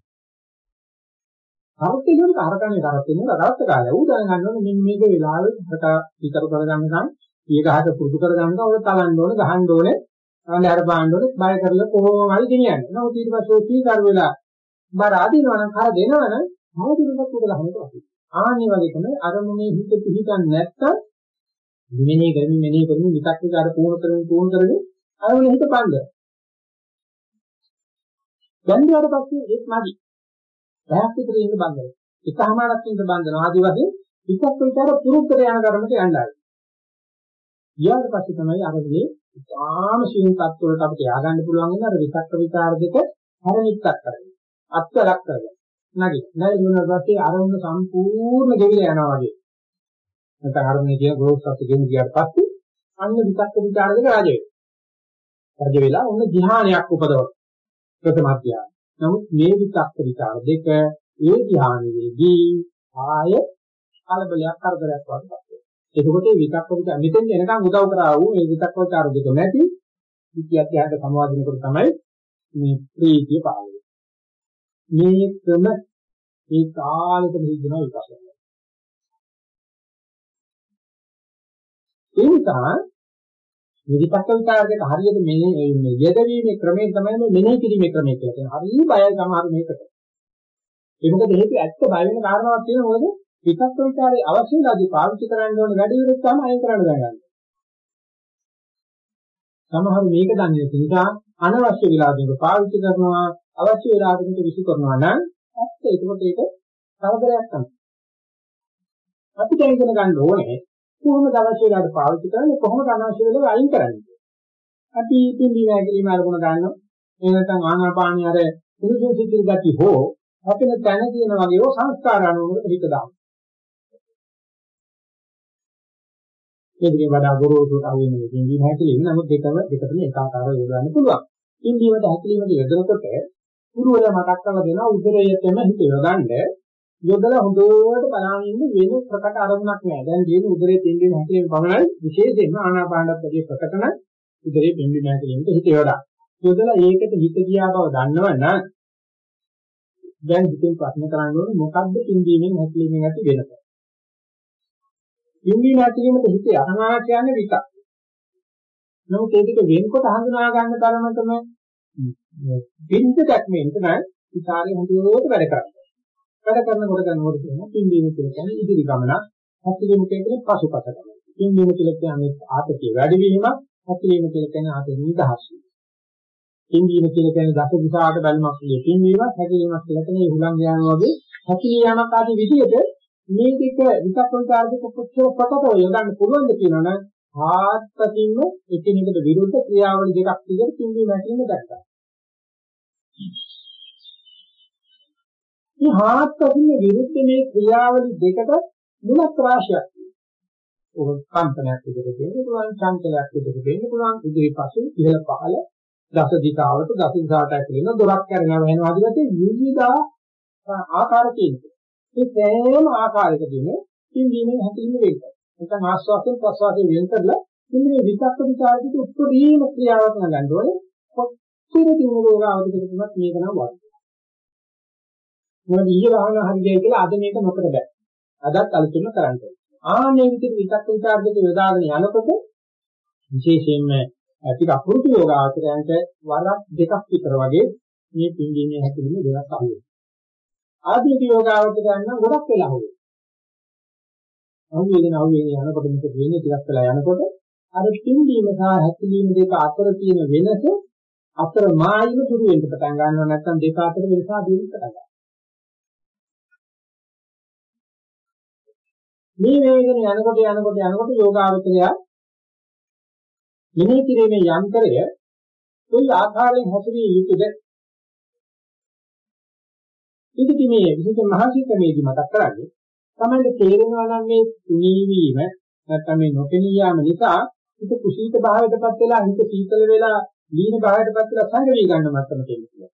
කරත්තේ කියන කරකන්නේ කරත්තේ නෙවෙයි කරත්ත කාලය. ඌ දැනගන්න ඕනේ මෙන්න මේක වෙලාවෙ හරකා විතර කරගන්නකම් ඊ ගහට පුරුදු කරගන්න ඕනේ තලන්න ඕනේ ගහන්න ඕනේ. අන්ධහර පාන්න ඕනේ බය කරලා කොහොම හරි ගෙනියන්නේ. නමුත් ඊට පස්සේ ඔය කී කර වෙලා බර අදිනවනම් කර දෙනවනම් මොකද උඩ ගහන්න ඕනේ. ආනි වගේ තමයි අරමුණේ හිත පිහිටන් නැත්තම් මෙනෙහි කරමින් මෙනෙහි කරමින් විතක් විකාර පුහුණු කරමින් පුහුණු කරමින් අරමුණේ හිත පන්ද. දැන් ඊට පස්සේ ඒත් නැදි. පැයක් විතර ඉන්න බන්දන. එකමාරක් ඉන්න බන්දන. ආදි වශයෙන් විතක් විකාර පුරුද්දට යන කර්මයට යන්නයි. ඊට පස්සේ තමයි අරමුණේ ඉතාම ශීල තත්ත්වවලට අපිට ය아가න්න පුළුවන් වෙන අර විතක් විකාර දෙක හැරෙන්නක් කරගන්න. අත්වලක් කරගන්න. නැගි. නැගි වුණාට පස්සේ අරමුණ සම්පූර්ණ ගෙවිලා යනවා වගේ. නැත්නම් අරමුණේ කියන ග්‍රෝත් සත්‍ය ගෙමු ගියාට පස්සේ අන්න විතක්ක ਵਿਚාර දෙක රාජය. රාජ වෙලා ඔන්න ධ්‍යානයක් උපදවන. ප්‍රථම ධ්‍යාන. නමුත් මේ විතක්ක ਵਿਚාර දෙක ඒ ධ්‍යානෙදී ආය කලබලයක් කරදරයක් වඩපත් වෙනවා. එතකොට මේ විතක්ක විචාර මෙතෙන් එනකන් උදව් කරා වූ මේ විතක්ක ਵਿਚාර දෙක නැති විද්‍යාඥයන්ට සමවාදිනකොට තමයි මේ ප්‍රීතිය පාලනය මේකම ඒ කාලෙට නිදින විපස්සනා. ඒ නිසා විවිධක විචාරයක හරියට මෙනේ යෙදවීමේ ක්‍රමය තමයි මේ මෙනෙහි කිරීමේ ක්‍රමය කියලා කියනවා. හරි බයයි සමහර මේකට. ඒ මොකද හේතුව ඇත්ත බය වෙන කාරණාවක් තියෙනවා මොකද විචක්ක විචාරයේ අවශ්‍යතාවදී පාවිච්චි කරන්න ඕන වැඩි විදිහට තමයි අයින් කරන්න ගන්නේ. සමහර මේක දන්නේ නැති නිසා අනවශ්‍ය විලාදයක පාවිච්චි කරනවා අවශ්‍ය වෙලාවකට විසි කරනවා නම් ඇත්ත ඒකකොට ඒක කරදරයක් තමයි. අපි දැන් ඉගෙන ගන්න ඕනේ කොහොමද අවශ්‍ය වෙලාවට පාවිච්චි කරන්නේ කොහොමද අනවශ්‍ය වෙලාවට අයින් කරන්නේ. අපි පින්දි වැගලීම අරගෙන ගන්නවා. එහෙම නැත්නම් ආනාපානිය අර කුරුසු සිද්ධි ගති හෝ අපින තැන කියන වගේ ඕ සංස්කාර අනුවකට හිත දානවා. ඒකේ වඩා ගොරෝසුට අහුවෙන පින්දි හැකලින් නමුත් දෙකම දෙකටම ඒකාකාරව යොදවන්න පුළුවන්. පින්දීමට හැකලීමට යොදනකොට ගුරුවරයා මතක් කරලා දෙනවා උදරයේතම හිත යොදන්න යොදලා හොඳට බලන ඉන්න වෙන ප්‍රකට අරමුණක් නෑ. දැන් තියෙන උදරයේ පින්දීම හැකලීම පමණයි විශේෂයෙන්ම ආනාපානත් වැඩි ප්‍රකටන උදරයේ පින්දීම හැකලීමට හිත යොදා. යොදලා ඒකට හිත ගියා බව දන්නවනම් දැන් හිතෙන් ප්‍රශ්න කරන්න ඕනේ මොකද්ද පින්දීමෙන් හැකලීමෙන් ඇති වෙනස? පින්දීම හැකලීමට හිත යනවා කියන්නේ විකක්. නමුත් ඒක වෙන්කොට හඳුනා ගන්න තරමටම බින්ද දැක්මෙන් තමයි විචාරේ හොඳට වැඩ කරන්නේ. වැඩ කරනකොට කරනකොට කියන පින්දීම කියලා කියන්නේ ඉදිරි ගමන, හැකිලිම කියන්නේ පසුපස ගමන. පින්දීම කියලා කියන්නේ ආතතිය වැඩි වීම, හැකිලිම කියලා කියන්නේ ආතතිය නිදහස් වීම. පින්දීම කියලා කියන්නේ දස දිශාවට බැලීමක් කියන්නේ පින්වීම, හැකිලිමක් කියලා කියන්නේ හුලං යාම වගේ හැකිලියාමක් ආදී විදිහට මේ දෙක විචක්ක විචාරක කොච්චර ප්‍රකටව යොදන්න පුළුවන්ද කියනවනම් ආත්පතින්ම එකිනෙකට විරුද්ධ ක්‍රියාවලි දෙකක් විදිහට පින්දීම හැකිලිම දැක්කා. මේ හාත්පසින් විරුද්ධ මේ ක්‍රියාවලි දෙකට මුලක් රාශියක් තියෙනවා. ඔක කම්පනයක් විදිහට දෙන්න පුළුවන්, චංචලයක් විදිහට දෙන්න පුළුවන්, ඉදිරි පසු ඉහළ පහළ දස දිශාවට දස දිශාවට ඇතුළේ දොරක් කරනවා වෙනවා ආදිවාසී විවිධ ආකාර තියෙනවා. මේ සෑම ආකාරයකදීම පින්දීමෙන් හැදෙන්න වෙන්නේ. නැත්නම් ආස්වාදයෙන් ප්‍රසවාසයෙන් වෙන් කරලා ඉන්නේ විතක්ක විචාරිත උත්තරීම ක්‍රියාවක් ගන්න ඕනේ. කොච්චර දිනු රෝගාවදි දෙකක් මේක නම් වාද. මොකද ඊයේ භාවනා හරියයි කියලා අද මේක නොකර බෑ. අදත් අලුතින්ම කරන්න ඕනේ. ආන්නේ විදිහට විතක් විචාර දෙක යොදාගෙන යනකොට විශේෂයෙන්ම ටික අපුරුතු යෝගාචරයන්ට වරක් දෙකක් විතර වගේ මේ පින්දීමේ හැකීමේ වෙනස් අහුවෙනවා. ආදී යෝගාචරයන් නම් ගොඩක් වෙලා අහුවෙනවා. අහුවෙගෙන අහුවෙගෙන යනකොට මේක වෙන්නේ ටිකක් වෙලා යනකොට අර පින්දීම සහ හැකීම දෙක අතර තියෙන වෙනස අතර මායිම දුරු වෙන්න පටන් ගන්නවා නැත්නම් දෙක අතර වෙනස අඩු වෙන්න පටන් ගන්නවා. මේ වේගන යනකොට යනකොට යනකොට යෝගාවචරය මෙනෙහි කිරීමේ යන්ත්‍රය කොයි ආකාරයෙන් හැසිරිය යුතුද? ඉතින් මේ විශේෂ මහසිකමේදී මතක් කරන්නේ තමයි තේරෙනවා නම් මේ තුනී වීම නැත්නම් මේ නොපෙනී යාම නිසා හිත කුසීත භාවයටපත් වෙලා හිත සීතල වෙලා ලීන භාවයටපත් වෙලා සංගවි ගන්න මට්ටමට එන්නේ.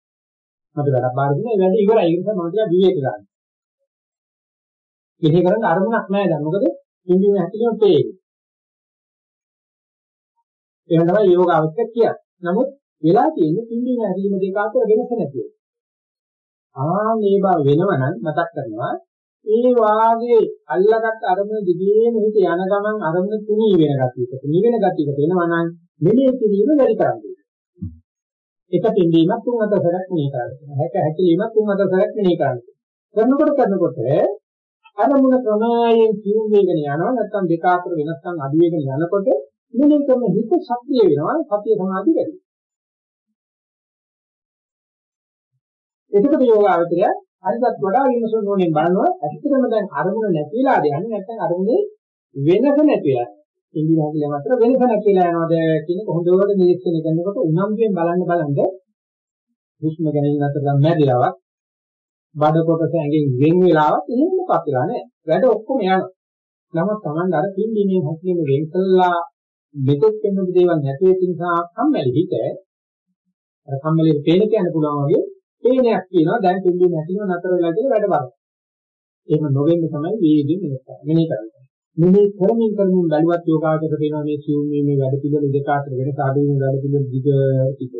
මට වැඩක් බාර දුන්නා ඒ වැඩේ ඉවරයි ඒ නිසා මම ටිකක් විවේක ගන්න. මෙහෙ කරන්න අරමුණක් නැහැ දැන් මොකද ඉන්දියන් හැටිම පේන්නේ. එහෙනම් තමයි යෝග අවශ්‍ය කියන්නේ. නමුත් වෙලා තියෙන්නේ ඉන්දියන් හැටීම දෙක අතර වෙනස නැතිව. ආ මේ බව වෙනවනම් මතක් කරනවා ඒ වාගේ අල්ලගත් අරමුණ දිගේම හිත යන ගමන් අරමුණ තුනී වෙන ගතියක තුනී වෙන ගතියක වෙනවනම් මෙලේ කිරීම වැඩි කරන්නේ. එක පින්දීමක් තුන් හතර සැරයක් මෙහි කරන්නේ. හැක හැකිලීමක් තුන් හතර සැරයක් මෙහි කරන්නේ. කරනකොට කරනකොට අරමුණ ක්‍රමයෙන් කිව් වේගන යනවා නැත්නම් දෙක අතර වෙනස්කම් අඩු වෙගෙන යනකොට මෙලේ කරන හිත ශක්තිය වෙනවා සතිය සමාධිය වැඩි. එතකොට යෝගාවචරය හරියට වඩා විමසන ඕනෙන් බලනවා ඇත්තටම දැන් අරමුණ නැතිලාද යන්නේ නැත්නම් අරමුණේ වෙනස නැතිලා. ඉන්දිය හැකියාව අතර වෙනස නැතිලා යනවාද කියන හොඳට නිරීක්ෂණය කරනකොට උනම්බුවෙන් බලන්න බලන්න හුස්ම ගැනීම අතර මැදිලාවක් බඩ කොටස ඇඟෙන් වෙන් වෙලාවක් එහෙම මොකක්ද නැහැ. වැඩ ඔක්කොම යනවා. නමුත් Taman අර පින්දීමේ හැකියම වෙන් කළා මෙතෙක් වෙන දේවල් නැති වෙච්ච නිසා කම්මැලි හිත අර කම්මැලි පේන කියන්න පුළුවන් වගේ පේනයක් කියනවා දැන් පින්දීම නැතිව නතර වෙලා කියලා වැඩ බලන්න. එහෙම නොවෙන්න තමයි වේගෙන් මෙනෙහි කරන්නේ. මෙහි කරමින් කරමින් බැලුවත් යෝගාචර වෙනවා මේ සිව් මේ මේ වැඩ පිළිවෙල දෙක අතර වෙනස අඩු වෙන වැඩ පිළිවෙල දිග ටික.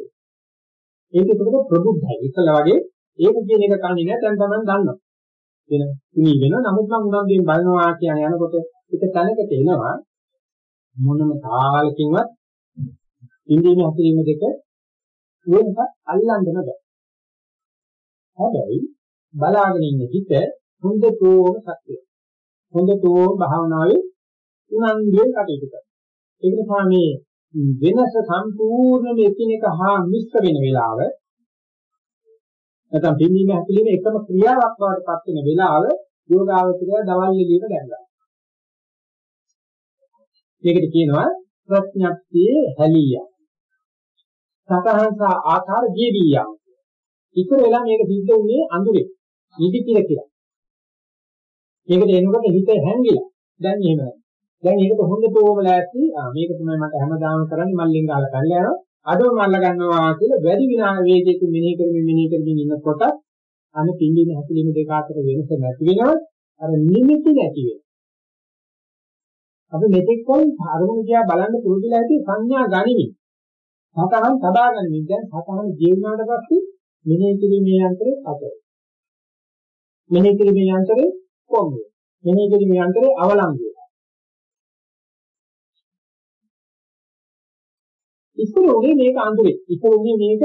ඒක ඒකට ප්‍රබුද්ධයි. ඉතලා වගේ ඒක කියන එක කන්නේ නැහැ දැන් තමයි දන්නවා. වෙන තුනී වෙන නමුත් මම උනන්දුවෙන් බලනවා කියන යනකොට එක තැනකට එනවා මොනම තාලකින්වත් ඉන්දියානු හැසිරීම දෙක වෙනසක් අල්ලන්න බෑ. හැබැයි බලාගෙන ඉන්න හිත හොඳටම සක්‍රිය. හොඳටම භාවනාවේ උනන්දුවෙන් කටයුතු කරනවා. ඒක නිසා මේ වෙනස සම්පූර්ණ එකිනෙක හා මිශ්‍ර වෙන වෙලාව නැත්නම් පිම්බීම හැකිලිම එකම ක්‍රියාවක් බවට පත් වෙන වෙලාව යෝගාවචරය දවල් එළියට දැම්මා. මේකට කියනවා ප්‍රඥප්තියේ හැලිය. සතහන්ස ආකාර ජීවියා. ඉතර වෙලා මේක සිද්ධ වුණේ අඳුරේ. නිදි කියලා කියලා. මේකට එනකොට හිත හැංගිලා. දැන් එහෙම නැහැ. දැන් ඒකට හොඳටම ලෑස්ති. ආ මේක තමයි මට හැමදාම කරන්නේ මල්ලෙන් ගහලා කල්ලා යනවා. අඩුව මල්ල ගන්නවා කියලා වැඩි විනා වේගයකින් මෙනෙහි කරමින් මෙනෙහි කරමින් ඉන්නකොට අන පිළිම හැපිලිම දෙක අතර වෙනස නැති වෙනවා. අර නිමිති නැති වෙනවා. අපි මෙතෙක් කොයි අරමුණ දිහා බලන්න පුරුදුලා ඇති සංඥා ගනිමි. සතහන් සබා ගනිමි. දැන් සතහන් ජීවුණාට පස්සේ මෙනෙහි කිරීමේ යන්ත්‍රය පදයි. මෙනෙහි කිරීමේ යන්ත්‍රය කොම්බේ. මෙනෙහි කිරීමේ යන්ත්‍රය අවලංගුයි. ඉස්සර උනේ මේක අඳුරේ. ඉස්සර උනේ මේක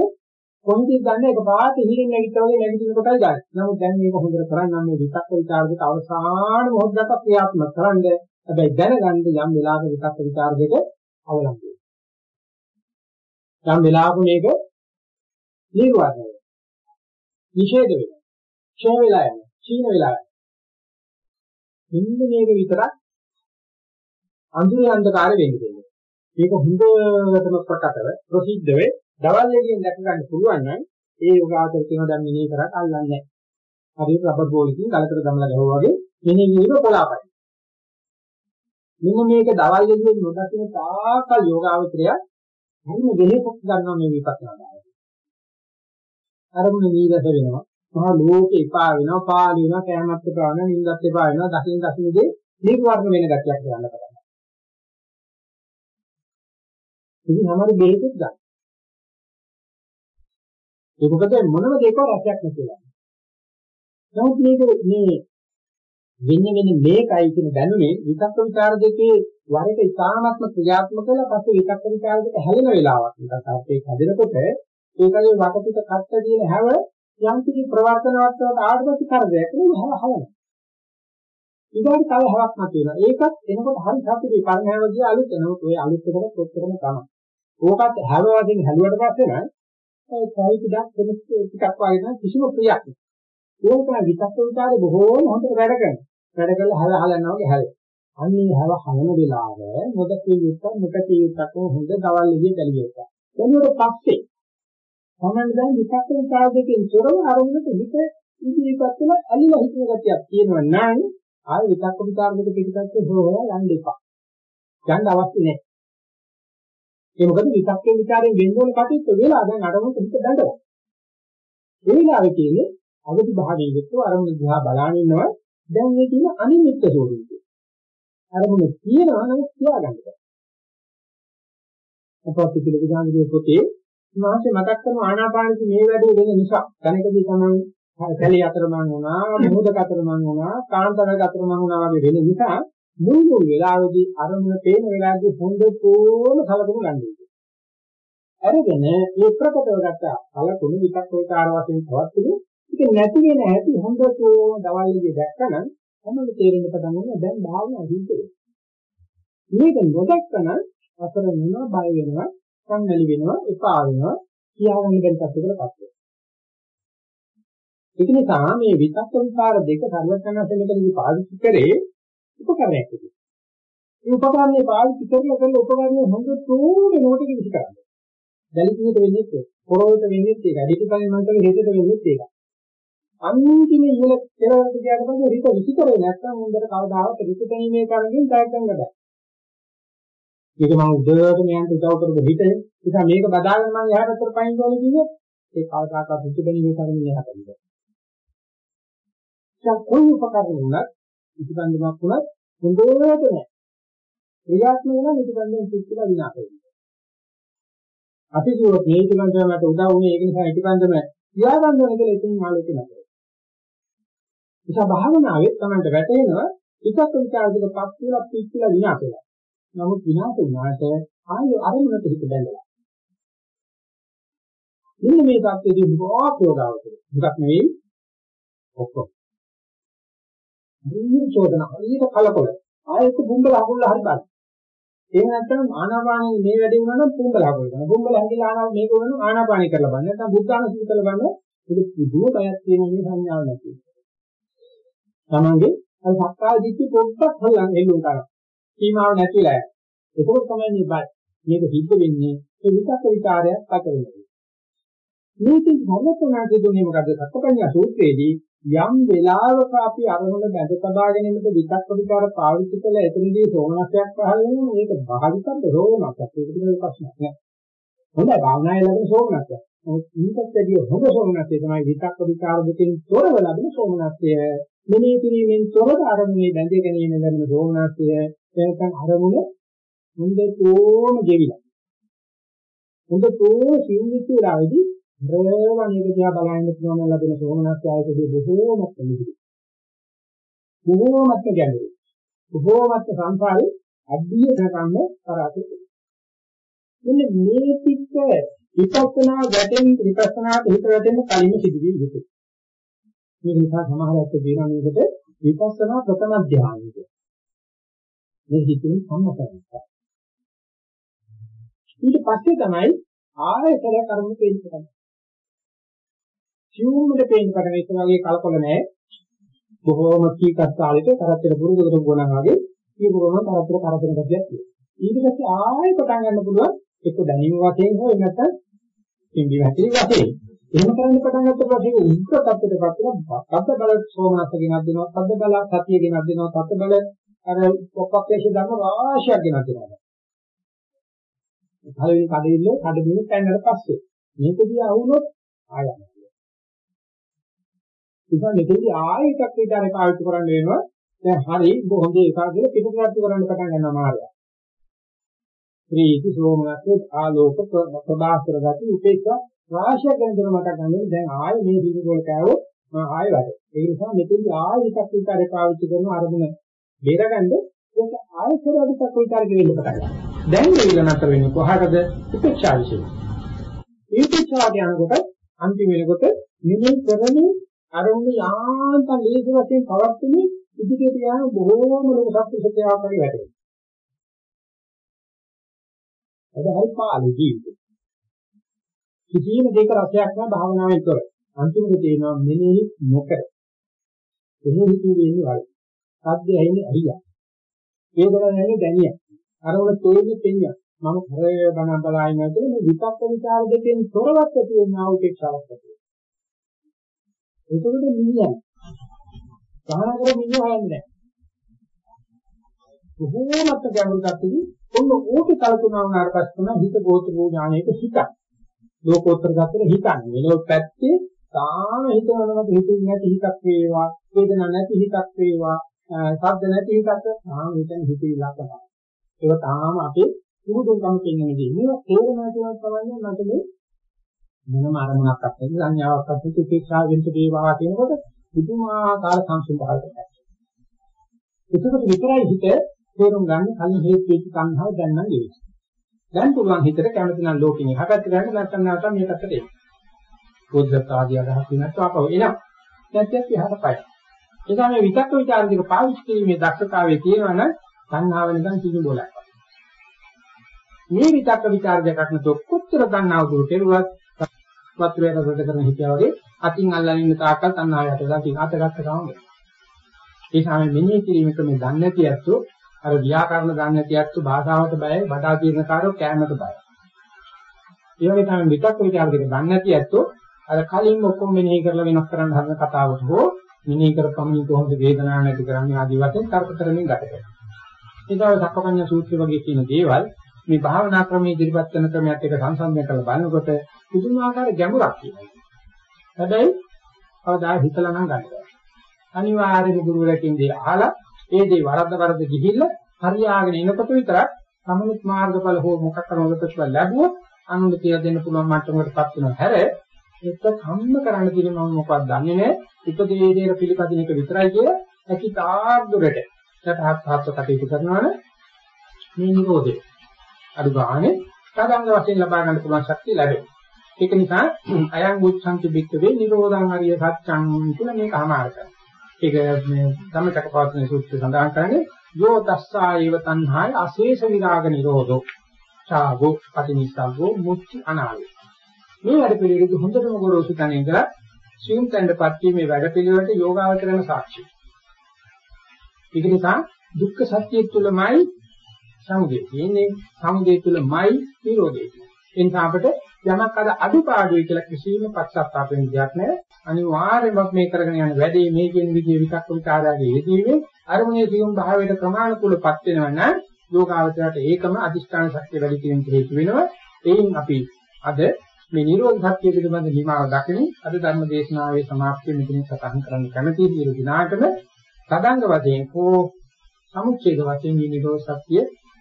කොහොමද ගන්න එක පාට ඉහිලින් නැගිට්ට වගේ නැගිටින කොට ගන්න. නමුත් දැන් මේක හොඳට කරන්න මේ විතක්ක ਵਿਚාර දෙක අවසාන මොහොත දක්වා ක්‍රියාත්මක කරන්න. හැබැයි දැනගන්න යම් වෙලාවක විතක්ක ਵਿਚාර දෙක අවලංගුයි. යම් වෙලාවක මේක නිර්වාණය නිෂේධ වෙනවා. ක්ෂය වෙලා යනවා. චීන වෙලා යනවා. මෙන්න මේක විතරක් අඳුරේ අන්ධකාරය වෙන්නේ. මේක හොඳටම ප්‍රකටව ප්‍රසිද්ධ වේ දවල් එළියෙන් දැක ගන්න පුළුවන් නම් ඒ යෝගාචර කියන දැන් මිනේ කරත් අල්ලන්නේ නැහැ. හරියට රබර් බෝලකින් ගලකට දමලා ගහුවා වගේ මිනේ ගිහින් පොළාපයි. මෙන්න මේක දවල් එළියෙන් නොදකින තාකල් යෝගාචරය හරිම වෙහෙසක් ගන්නවා මේ විපස්සනාදාය. අරමුණ නීරස වෙනවා. මහා ලෝකේ එපා වෙනවා, පාළි වෙනවා, කැමැත්ත එපා වෙනවා, නිින්දත් එපා වෙනවා, දකින් දකින්දී නීවරණ වෙන ගැටයක් ගන්න පටන් ගන්නවා. ඉතින් හැමෝම බෙහෙත් ගන්න. ඒක මොකද මොනම දෙයක් රසයක් නැතිලා. නමුත් මේක මේ වෙන්නේ වෙන්නේ මේකයි කියන දැනුමේ විතක්ක ਵਿਚාර දෙකේ වරක ඉතාමත්ම ක්‍රියාත්මක කළා පස්සේ විතක්ක ਵਿਚාර දෙක හැලෙන වෙලාවක් විතක්ක අපේ හැදෙනකොට ඒකගේ වටපිට කට්ට දින හැව යම් කිසි ප්‍රවර්තනවත් වලට ආඩපති කරදයක් නෙවෙයි හැව හලනවා. ඊගාට තව හැවක් නැති වෙනවා. ඒකත් එනකොට හරි සතුටුයි. පරණ හැව ගිය අලුත් එනකොට ඔය අලුත් එකට කොච්චරම තමයි. ඕකත් හැව වශයෙන් හැලුවට පස්සේ නම් ඒ සායි ටිකක් වෙනස් ටිකක් වගේ නම් කිසිම ක්‍රියාවක් නෑ. ඒක තමයි විතක්ක විචාරේ බොහෝම හොඳට වැඩ කරනවා. වැඩ කරලා හැල හලනවා වගේ හැල. අන්නේ හැව හලන වෙලාව මොකක්ද යුක්ත මොකක්ද යුක්තක හොඳ දවල් එළිය බැලියෙක. එතකොට පස්සේ තමයි දැන් විපස්සන සාධකයෙන් තොරව අරමුණට හිත ඉදිරිපත් වෙන ඇලිලා හිතන ගතියක් තියෙනවා නම් ආය විතක්ක විචාර දෙක පිටපත් හොරවලා යන්න එපා. යන්න අවශ්‍ය නැහැ. ඒ මොකද විතක්කේ විචාරයෙන් වෙන්න ඕන කටයුත්ත වෙලා දැන් අරමුණට හිත දඬනවා. ඒ වෙලාවේ කියන්නේ අවදි භාවයේ විතර අරමුණ දිහා බලාගෙන ඉන්නවා. දැන් මේ තියෙන අනිමිත්ත ස්වરૂපය. අරමුණ තියනවා නම් තියාගන්න බෑ. අපවත් පිළිගන්නේ පොතේ මාසේ මතක් කරන ආනාපානසි මේ වැඩේ වෙන නිසා. තනකදී තමයි කැලේ අතරමං වුණා, මොහොතක අතරමං වුණා, කාන්තරක අතරමං වුණා වගේ වෙන නිසා මුල් මුල් වෙලාවේදී අරමුණ පේන වෙලාවේදී හොඳටම සලකුණු ගන්න. අරගෙන ඒ ප්‍රකටව ගත්ත සලකුණු විතක් වේකාර වශයෙන් පවත්තුනේ. ඒක නැති වෙන හැටි හොඳටම දවල්ලේදී දැක්කනම් තමයි තේරෙන්න පටන් ගන්න දැන් භාවනාව හිත. මේක නොදැක්කනම් අතර වෙනවා බය වෙනවා? කම්මැලි වෙනවා එපා වෙනවා කියාගන්න බැරි තත්ත්වයකටපත් වෙනවා ඒක නිසා මේ විතක්ක විකාර දෙක සර්වඥාසලකදී පාවිච්චි කරේ උපකරණයක් විදිහට. මේ උපකරණේ පාවිච්චි කරලා කරලා උපකරණය හොඳ තෝරේ නෝටක විසි කරන්නේ. දැලිකුණට වෙන්නේ ඒක. පොරොවට වෙන්නේ ඒක. අඩිකපලෙන් මන්ටගේ හේතට වෙන්නේ ඒක. අන්තිමේ ඉහළ කෙලවරට ගියාට පස්සේ රිත විසි කරේ නැත්නම් හොඳට කවදාවත් රිත තැනීමේ කරගෙන ඩයට් ගන්න බෑ. මේක මම උදේට මෙයන්ට උදව් කරපු හිත නිසා මේක බදාගෙන මම එහාට අතට පයින් ගෝල කිව්වොත් ඒ කවදාකවත් රිත තැනීමේ කරගෙන එහාට යන්න බෑ. දැන් කොයි උපකරණයක් වුණත් ඉතිබන්දමක් වුණත් හොඳට නෑ. ක්‍රියාත්මක වෙනවා නිතිපන්දෙන් පිටිලා විනාශ වෙනවා. අපි කිව්වොත් මේ නිතිපන්දම මට උදව් වුණේ ඒක නිසා නිතිපන්දම තියාගන්න ඕනේ කියලා ඉතින් ආලෝකේ නැහැ. නිසා භාවනාවේ තමයි වැටෙනවා විචක්ක විචාරයකපත් කියලා පිටිලා විනාශ වෙනවා. නමුත් විනාශ වුණාට ආයෙ අරමුණට හිත බැඳලා. මෙන්න මේ தත්ත්වයේදී බොහෝ ප්‍රයෝගාවතේ. මොකක් නෙවෙයි ඔක්කොම. මේ චෝදන හරියට කලකොල. ආයෙත් බුම්බල අහුල්ල හරි බලන්න. ඒ නැත්නම් ආනාපානෙ මේ වැඩේ වුණා නම් බුම්බල අහුල්ල කරනවා. බුම්බල හැදිලා ආනාපාන මේක වුණා ආනාපානෙ කරලා බලන්න. නැත්නම් බුද්ධාන සුදු කරලා බලන්න. ඒක පුදුම බයක් තියෙන මේ සංඥාව නැති. තමන්ගේ අර සක්කාය දිට්ඨි පොඩ්ඩක් හොයන් එල්ලුම් කරනවා. සීමාව නැතිලා යනවා. ඒක තමයි මේ බය. මේක සිද්ධ වෙන්නේ ඒ විතක්ක විචාරයක් පත වෙනවා. මේකේ ධර්මතනාදී දුන්නේ මොකද? සත්පඤ්ඤා සූත්‍රයේදී යම් වෙලාවක අපි අරමුණ බැඳ තබා ගැනීමට විතක්ක විචාර පාවිච්චි කළ එතනදී සෝමනස්යක් පහළ වෙනවා. මේක භාවිතද රෝමනස්යක්. ඒක පිළිබඳව ප්‍රශ්නයක් නෑ. හොඳයි භාවනාවේ ලැබෙන සෝමනස්යක්. නමුත් ඊටත් වැඩිය හොඳ සෝමනස්ය තමයි විතක්ක විචාර දෙකෙන් තොරව ලැබෙන සෝමනස්ය. මෙනෙහි කිරීමෙන් තොරව අරමුණේ බැඳ ගැනීම ලැබෙන සෝමනස්ය. එතන අරමුණ හොඳටම ගෙවිලා. හොඳටම සිංහිච්ච වෙලාවේදී බ්‍රහ්මණේක දිහා බලන්න පුළුවන් ලැබෙන සෝමනස්යායකදී බොහෝමත් මිහිරි. බොහෝමත් ගැඹුරු. බොහෝමත් සංසාරේ අඩිය දකන්න කරාතේ. මෙන්න මේ පිට විපස්සනා ගැටෙන් විපස්සනාට හිත වැටෙන්න කලින් සිදුවිය යුතුයි. මේ නිසා සමහරවිට දිනන එකට විපස්සනා ප්‍රථම ධානයද. මේ හිතින් සම්මතයි. ඊට පස්සේ තමයි ආයතන කර්ම පේන්න පටන් සියුම්මද පේන්න පටන් ඒක වගේ කලකොල නැහැ. බොහෝම කීකස් කාලෙක කරත්තර පුරුදුකට ගොනන් වගේ මේ පුරුම කරත්තර කරදෙන ගතියක් තියෙනවා. ඊට පස්සේ ආයෙ පටන් ගන්න පුළුවන් එක්ක දැනීම වශයෙන් හෝ නැත්නම් ඉන්දිය හැටි වශයෙන්. එහෙම කරන්න පටන් ගත්ත පස්සේ උද්ද tattටපත් වෙන තද්ද බල සෝමනස්ස ගෙනත් දෙනවා තද්ද බල සතිය ගෙනත් දෙනවා තද්ද බල අර ඔක්කොක්කේෂ ධර්ම වාශියක් ගෙනත් දෙනවා. පළවෙනි කඩේල්ල කඩේම පැනනට පස්සේ මේකදී අහුනොත් ආයම. ඉතින් මෙතනදී ආයෙ එකක් විතරේ පාවිච්චි කරන්න වෙනවා. දැන් හරි හොඳ එකක් කියලා පිටුපැත්ත කරන්න පටන් ගන්නවා මාර්ගය. ප්‍රීති සෝමනස්ස ආලෝක ප්‍රබාස්තර ගති උපේක්ෂා රාශියක් ගැන දර මතක් ගන්න දැන් ආයෙ මේ දිනවල කෑවොත් ආයෙ වැඩ. ඒ නිසා මෙතනදී ආයෙ එකක් විතරේ පාවිච්චි කරන අරමුණ බේරගන්න ඒක ආයෙ සරවදිකක් විතරේ වෙන්න පටන් ගන්නවා. දැන් දෙවිල නතර වෙන්නේ කොහටද? උපේක්ෂා විශ්ේ. ඒ උපේක්ෂාවට යනකොට අන්තිම වෙනකොට මෙලේ කරන්නේ අරුණ යාන්තම් ලේසි වශයෙන් පවත්න්නේ ඉදිරියට යන බොහෝම ලොකු සත්‍යසත්‍යාවක් වගේ වැටෙනවා. ඒක හරි පාළු ජීවිතේ. කිසියම් දෙයක රසයක් නැහැ භාවනාවෙන් තොර. අන්තිමට තේනවා මෙනෙහි නොකර. එහෙම හිතුවේ ඉන්නේ වල. සද්ද ඇහින්නේ අරියා. ඒ බලන්නේ නැහැ දැනිය. අරවල තේින්නේ තෙන්නිය. මම කරේ බණ බලා ඉන්නවා කියලා මේ විපක්ක විචාර දෙකෙන් තොරවත් ඇති වෙන ආ우පේක්ෂාවක් ඇති වෙනවා. ඒකවල මිනිහා. සාහනකර මිනිහා හොයන්නේ නැහැ. බොහෝමත් ගැඹුරු කප්පිදී ඔන්න ඕක කල්පනා වුණාට පස්සේ තමයි හිත ගෝත්‍ර ඥානයක හිතක්. ලෝකෝත්තර ගත්තට හිතන්නේ. වෙනොත් පැත්තේ තාම හිතනවලම හිතුවේ නැති හිතක් වේවා, වේදනා නැති හිතක් වේවා, ශබ්ද නැති හිතක් තාම හිතන හිතේ ලක්ෂණ. ඒක තාම අපේ පුදුකම් කියන්නේ නෙවෙයි. මේක තේරෙනවා කියනවා තමයි මට මේ මොනම අරමුණක් අත්දැක සංඥාවක් අත්දැක උපේක්ෂා වෙන්න දේවා කියනකොට පුදුමාකාර සංසුන්භාවයක්. ඒකකට විතරයි හිත තේරුම් ගන්න කලින් හේතු වෙච්ච සංහාව දැන් නම් ඉන්නේ. දැන් පුළුවන් හිතට කැමති නම් ලෝකෙන් එහාට ගන්න නැත්නම් නැත්නම් මේකට එන්න. පොද්දත් ආදී අදහස් වෙනත් අපව එනවා. නැත්නම් එහාට පය. නිසා මේ විතක්ක ਵਿਚාර දෙක පාවිච්චි කිරීමේ දක්ෂතාවයේ තියෙනවනම් සංහාව නිකන් කිසි බොලක්. මේ විතක්ක ਵਿਚාර දෙකක් නතු කොච්චර ගන්නව දුර කෙරුවත් වතුර යන රට කරන හිතා වගේ අතින් අල්ලගෙන ඉන්න තාක්කල් සංහාව යටලා තියෙන අතගත්ත ගමන්. ඒ සාමයේ මෙන්නේ කිරීම ක්‍රමේ දන්නේ නැති ඇත්තෝ අර ව්‍යාකරණ දන්නේ නැති ඇත්තෝ භාෂාවට බයයි බඩා කියන කාරෝ කෑමට බයයි. ඒ වගේ තමයි විතක්ක ਵਿਚාර දෙක දන්නේ නැති ඇත්තෝ අර කලින් ඔක්කොම මෙනෙහි කරලා වෙනස් කරන්න හදන කතාවට හෝ මෙනෙහි කරපමින් කොහොමද වේදනාවක් නැති කරන්නේ ආදී වශයෙන් තර්ක කරමින් ගත කරනවා. ඒකව සක්කපඤ්ඤ සූත්‍රය වගේ කියන දේවල් මේ භාවනා ක්‍රමයේ ඉදිරිපත් කරන ක්‍රමයට එක සංසන්දනය කරලා බලනකොට පුදුමාකාර ගැඹුරක් තියෙනවා. හැබැයි අවදා හිතලා නම් ගන්න බෑ. අනිවාර්යයෙන්ම ගුරුවරයෙක්ගෙන් දී අහලා ඒ දේ වරද්ද වරද්ද ගිහිල්ලා හරියාගෙන එනකොට විතරක් සමුත් මාර්ගඵල හෝ මොකක් කරනවද ප්‍රතිඵල ලැබුවොත් අනුන්ට කියලා දෙන්න පුළුවන් මට්ටමකටපත් වෙනවා. හැර ඒක සම්ම කරන්න තියෙන මම මොකක්ද දන්නේ නැහැ. උපදේශයේ පිළිපදින එක විතරයි කිය හැකි තාර්දුරට. ඒකට හත්හත් කටයුතු කරනවනේ මේ නිරෝධය. අඩු ගානේ සාධාරණ වශයෙන් ලබා ගන්න පුළුවන් ශක්තිය ලැබෙනවා. ඒක නිසා අයං උච්ඡන්ති බික්කවේ නිරෝධං හරිය සත්‍යං කියලා මේක අමාර කරනවා. ඒක මේ ධම්මචක්කපවත්තන සූත්‍රය සඳහන් කරන්නේ යෝ තස්සා ඒව තණ්හාය අශේෂ විරාග නිරෝධෝ ඡාගෝ පටිනිස්සග්ගෝ මුච්චි අනාවේ. මේ වැඩ පිළිවෙලට හොඳටම ගොරෝසු තැනින් ඉඳලා සියුම් තැන්ටපත් වීමේ වැඩ පිළිවෙලට යෝගාවචරණ සාක්ෂි. ඒක නිසා දුක්ඛ සත්‍ය තුළමයි සමුදය තියෙන්නේ. සමුදය තුළමයි නිරෝධය තියෙන්නේ. ඒ නිසා අපිට යමක් අද අඩුපාඩුයි කියලා කිසිම පස්සත්තාපෙන් දෙයක් නැහැ. අනිවාර්යයෙන්ම මේ කරගෙන යන වැඩේ මේ කියන විදිහේ විකක්ක විචාරාගේ යෙදීමේ අරමුණේ සියුම් භාවයට ප්‍රමාණිකුලපත් වෙනවා නම් යෝගාවචරයට ඒකම අදිෂ්ඨාන ශක්තිය වැඩි කිරීමට හේතු වෙනවා. එයින් අපි අද මේ නිරෝධ සත්‍ය පිළිබඳ නිමාව දකින අද ධර්ම දේශනාවේ સમાප්තිය මෙතනින් සටහන් කරන්න කැමැති සියලු දිනාටම සදාංග වශයෙන් හෝ සමුච්ඡේද වශයෙන් මේ නිරෝධ සත්‍ය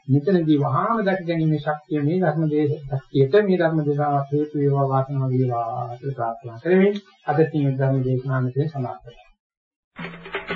මෙතනදී වහාම දැක ගැනීමේ ශක්තිය මේ ධර්ම දේශනාවට මේ ධර්ම දේශනාවට හේතු වේවා වාසනාව වේවා කියලා ප්‍රාර්ථනා කරමින් අද තියෙන ධර්ම දේශනාව මෙතන සමාප්ත කරනවා.